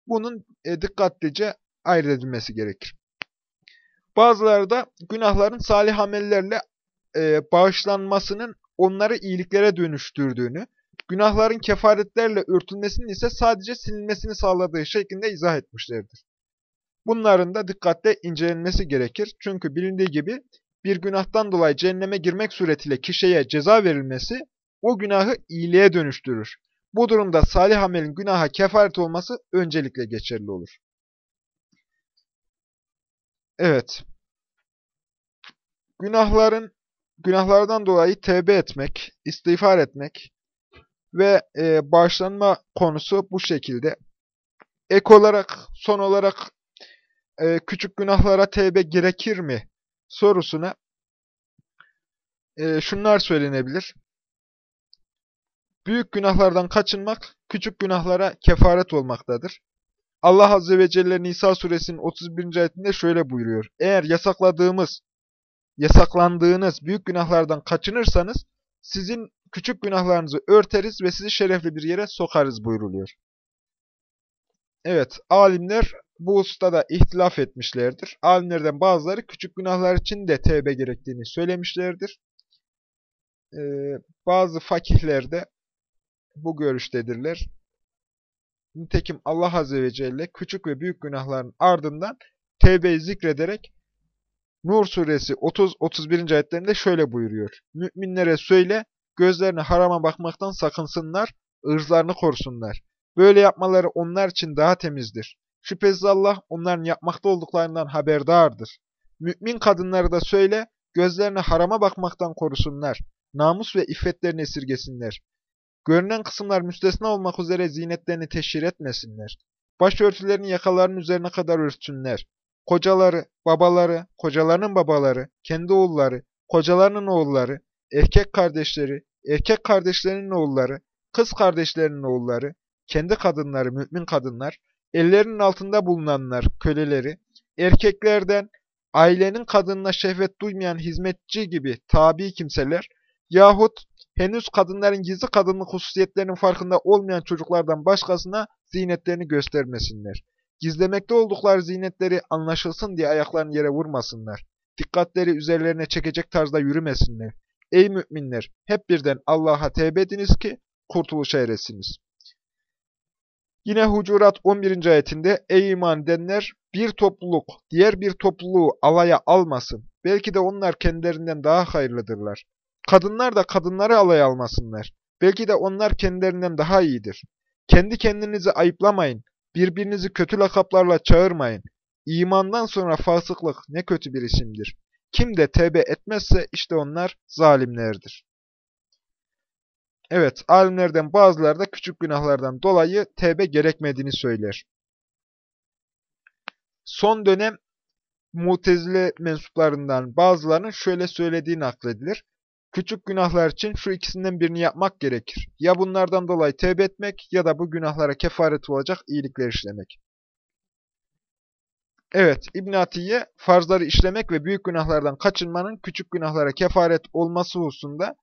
Bunun e, dikkatlice ayırt edilmesi gerekir. Bazıları da günahların salih amellerle e, bağışlanmasının onları iyiliklere dönüştürdüğünü, günahların kefaretlerle örtülmesinin ise sadece silinmesini sağladığı şeklinde izah etmişlerdir. Bunların da dikkatle incelenmesi gerekir. Çünkü bilindiği gibi bir günahtan dolayı cehenneme girmek suretiyle kişiye ceza verilmesi o günahı iyiliğe dönüştürür. Bu durumda salih amelin günaha kefaret olması öncelikle geçerli olur. Evet. Günahların günahlardan dolayı tevbe etmek, istiğfar etmek ve e, bağışlanma konusu bu şekilde. Ek olarak, son olarak e, küçük günahlara tevbe gerekir mi sorusuna e, şunlar söylenebilir. Büyük günahlardan kaçınmak, küçük günahlara kefaret olmaktadır. Allah Azze ve Celle Nisa suresinin 31. ayetinde şöyle buyuruyor. Eğer yasakladığımız, yasaklandığınız büyük günahlardan kaçınırsanız, sizin küçük günahlarınızı örteriz ve sizi şerefli bir yere sokarız buyruluyor. Evet, alimler bu ustada ihtilaf etmişlerdir. Alimlerden bazıları küçük günahlar için de tevbe gerektiğini söylemişlerdir. Ee, bazı fakihler de bu görüştedirler. Nitekim Allah Azze ve Celle küçük ve büyük günahların ardından tevbeyi zikrederek Nur suresi 30-31. ayetlerinde şöyle buyuruyor. Müminlere söyle, gözlerine harama bakmaktan sakınsınlar, ırzlarını korusunlar. Böyle yapmaları onlar için daha temizdir. Şüphesiz Allah onların yapmakta olduklarından haberdardır. Mümin kadınları da söyle, gözlerine harama bakmaktan korusunlar, namus ve iffetlerini esirgesinler. Görünen kısımlar müstesna olmak üzere zinetlerini teşhir etmesinler. Başörtülerini yakalarının üzerine kadar örtsünler. Kocaları, babaları, kocalarının babaları, kendi oğulları, kocalarının oğulları, erkek kardeşleri, erkek kardeşlerinin oğulları, kız kardeşlerinin oğulları, kendi kadınları, mümin kadınlar, ellerinin altında bulunanlar, köleleri, erkeklerden, ailenin kadınına şehvet duymayan hizmetçi gibi tabi kimseler, yahut henüz kadınların gizli kadınlık hususiyetlerinin farkında olmayan çocuklardan başkasına zinetlerini göstermesinler. Gizlemekte oldukları zinetleri anlaşılsın diye ayaklarını yere vurmasınlar. Dikkatleri üzerlerine çekecek tarzda yürümesinler. Ey müminler! Hep birden Allah'a tevbe ediniz ki kurtuluşa eresiniz. Yine Hucurat 11. ayetinde Ey iman edenler bir topluluk diğer bir topluluğu alaya almasın. Belki de onlar kendilerinden daha hayırlıdırlar. Kadınlar da kadınları alaya almasınlar. Belki de onlar kendilerinden daha iyidir. Kendi kendinizi ayıplamayın. Birbirinizi kötü lakaplarla çağırmayın. İmandan sonra fasıklık ne kötü bir isimdir. Kim de tevbe etmezse işte onlar zalimlerdir. Evet, alimlerden bazıları da küçük günahlardan dolayı tevbe gerekmediğini söyler. Son dönem Mutezile mensuplarından bazılarının şöyle söylediği nakledilir. Küçük günahlar için şu ikisinden birini yapmak gerekir. Ya bunlardan dolayı tevbe etmek ya da bu günahlara kefaret olacak iyilikler işlemek. Evet, İbn Atiye farzları işlemek ve büyük günahlardan kaçınmanın küçük günahlara kefaret olması hususunda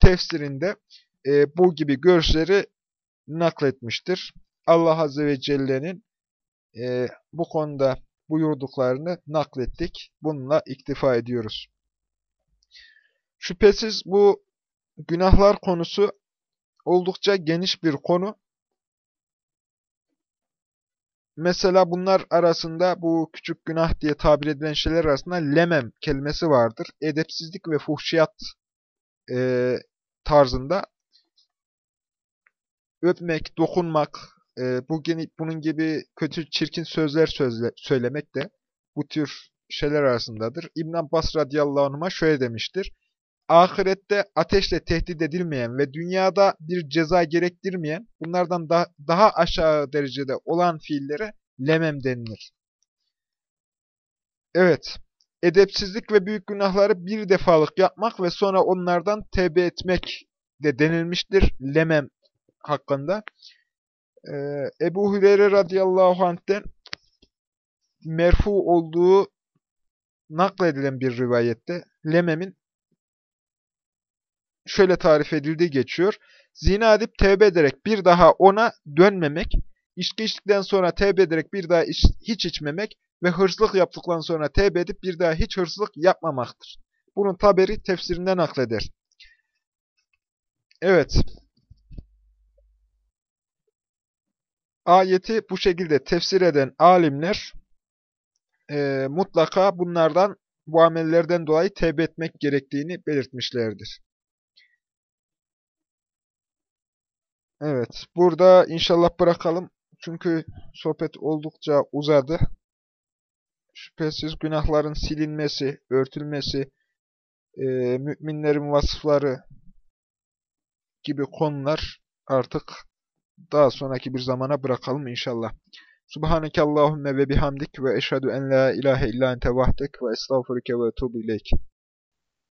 tefsirinde e, bu gibi görüşleri nakletmiştir. Allah Azze ve Celle'nin e, bu konuda buyurduklarını naklettik. Bununla iktifa ediyoruz. Şüphesiz bu günahlar konusu oldukça geniş bir konu. Mesela bunlar arasında bu küçük günah diye tabir edilen şeyler arasında lemem kelimesi vardır. Edepsizlik ve fuhşiyat e, tarzında öpmek, dokunmak, e, bu, bunun gibi kötü, çirkin sözler sözle, söylemek de bu tür şeyler arasındadır. İbn Abbas radıyallahu anh'a şöyle demiştir. Ahirette ateşle tehdit edilmeyen ve dünyada bir ceza gerektirmeyen, bunlardan da, daha aşağı derecede olan fiillere lemem denilir. Evet, edepsizlik ve büyük günahları bir defalık yapmak ve sonra onlardan tevbe etmek de denilmiştir lemem hakkında. Ee, Ebu Hüreyre radıyallahu anh'ten merfu olduğu nakledilen bir rivayette lememin şöyle tarif edildiği geçiyor. Zina edip tevbe ederek bir daha ona dönmemek, içki içtikten sonra tevbe ederek bir daha iç, hiç içmemek ve hırsızlık yaptıktan sonra tevbe edip bir daha hiç hırsızlık yapmamaktır. Bunun taberi tefsirinden nakleder. Evet. Ayeti bu şekilde tefsir eden alimler e, mutlaka bunlardan, bu amellerden dolayı tevbe etmek gerektiğini belirtmişlerdir. Evet, burada inşallah bırakalım. Çünkü sohbet oldukça uzadı. Şüphesiz günahların silinmesi, örtülmesi, e, müminlerin vasıfları gibi konular artık daha sonraki bir zamana bırakalım inşallah. Subhaneke Allahümme ve bihamdik ve eşhedü en la ilahe illa ente vahdek ve estağfurike ve etubu ileyk.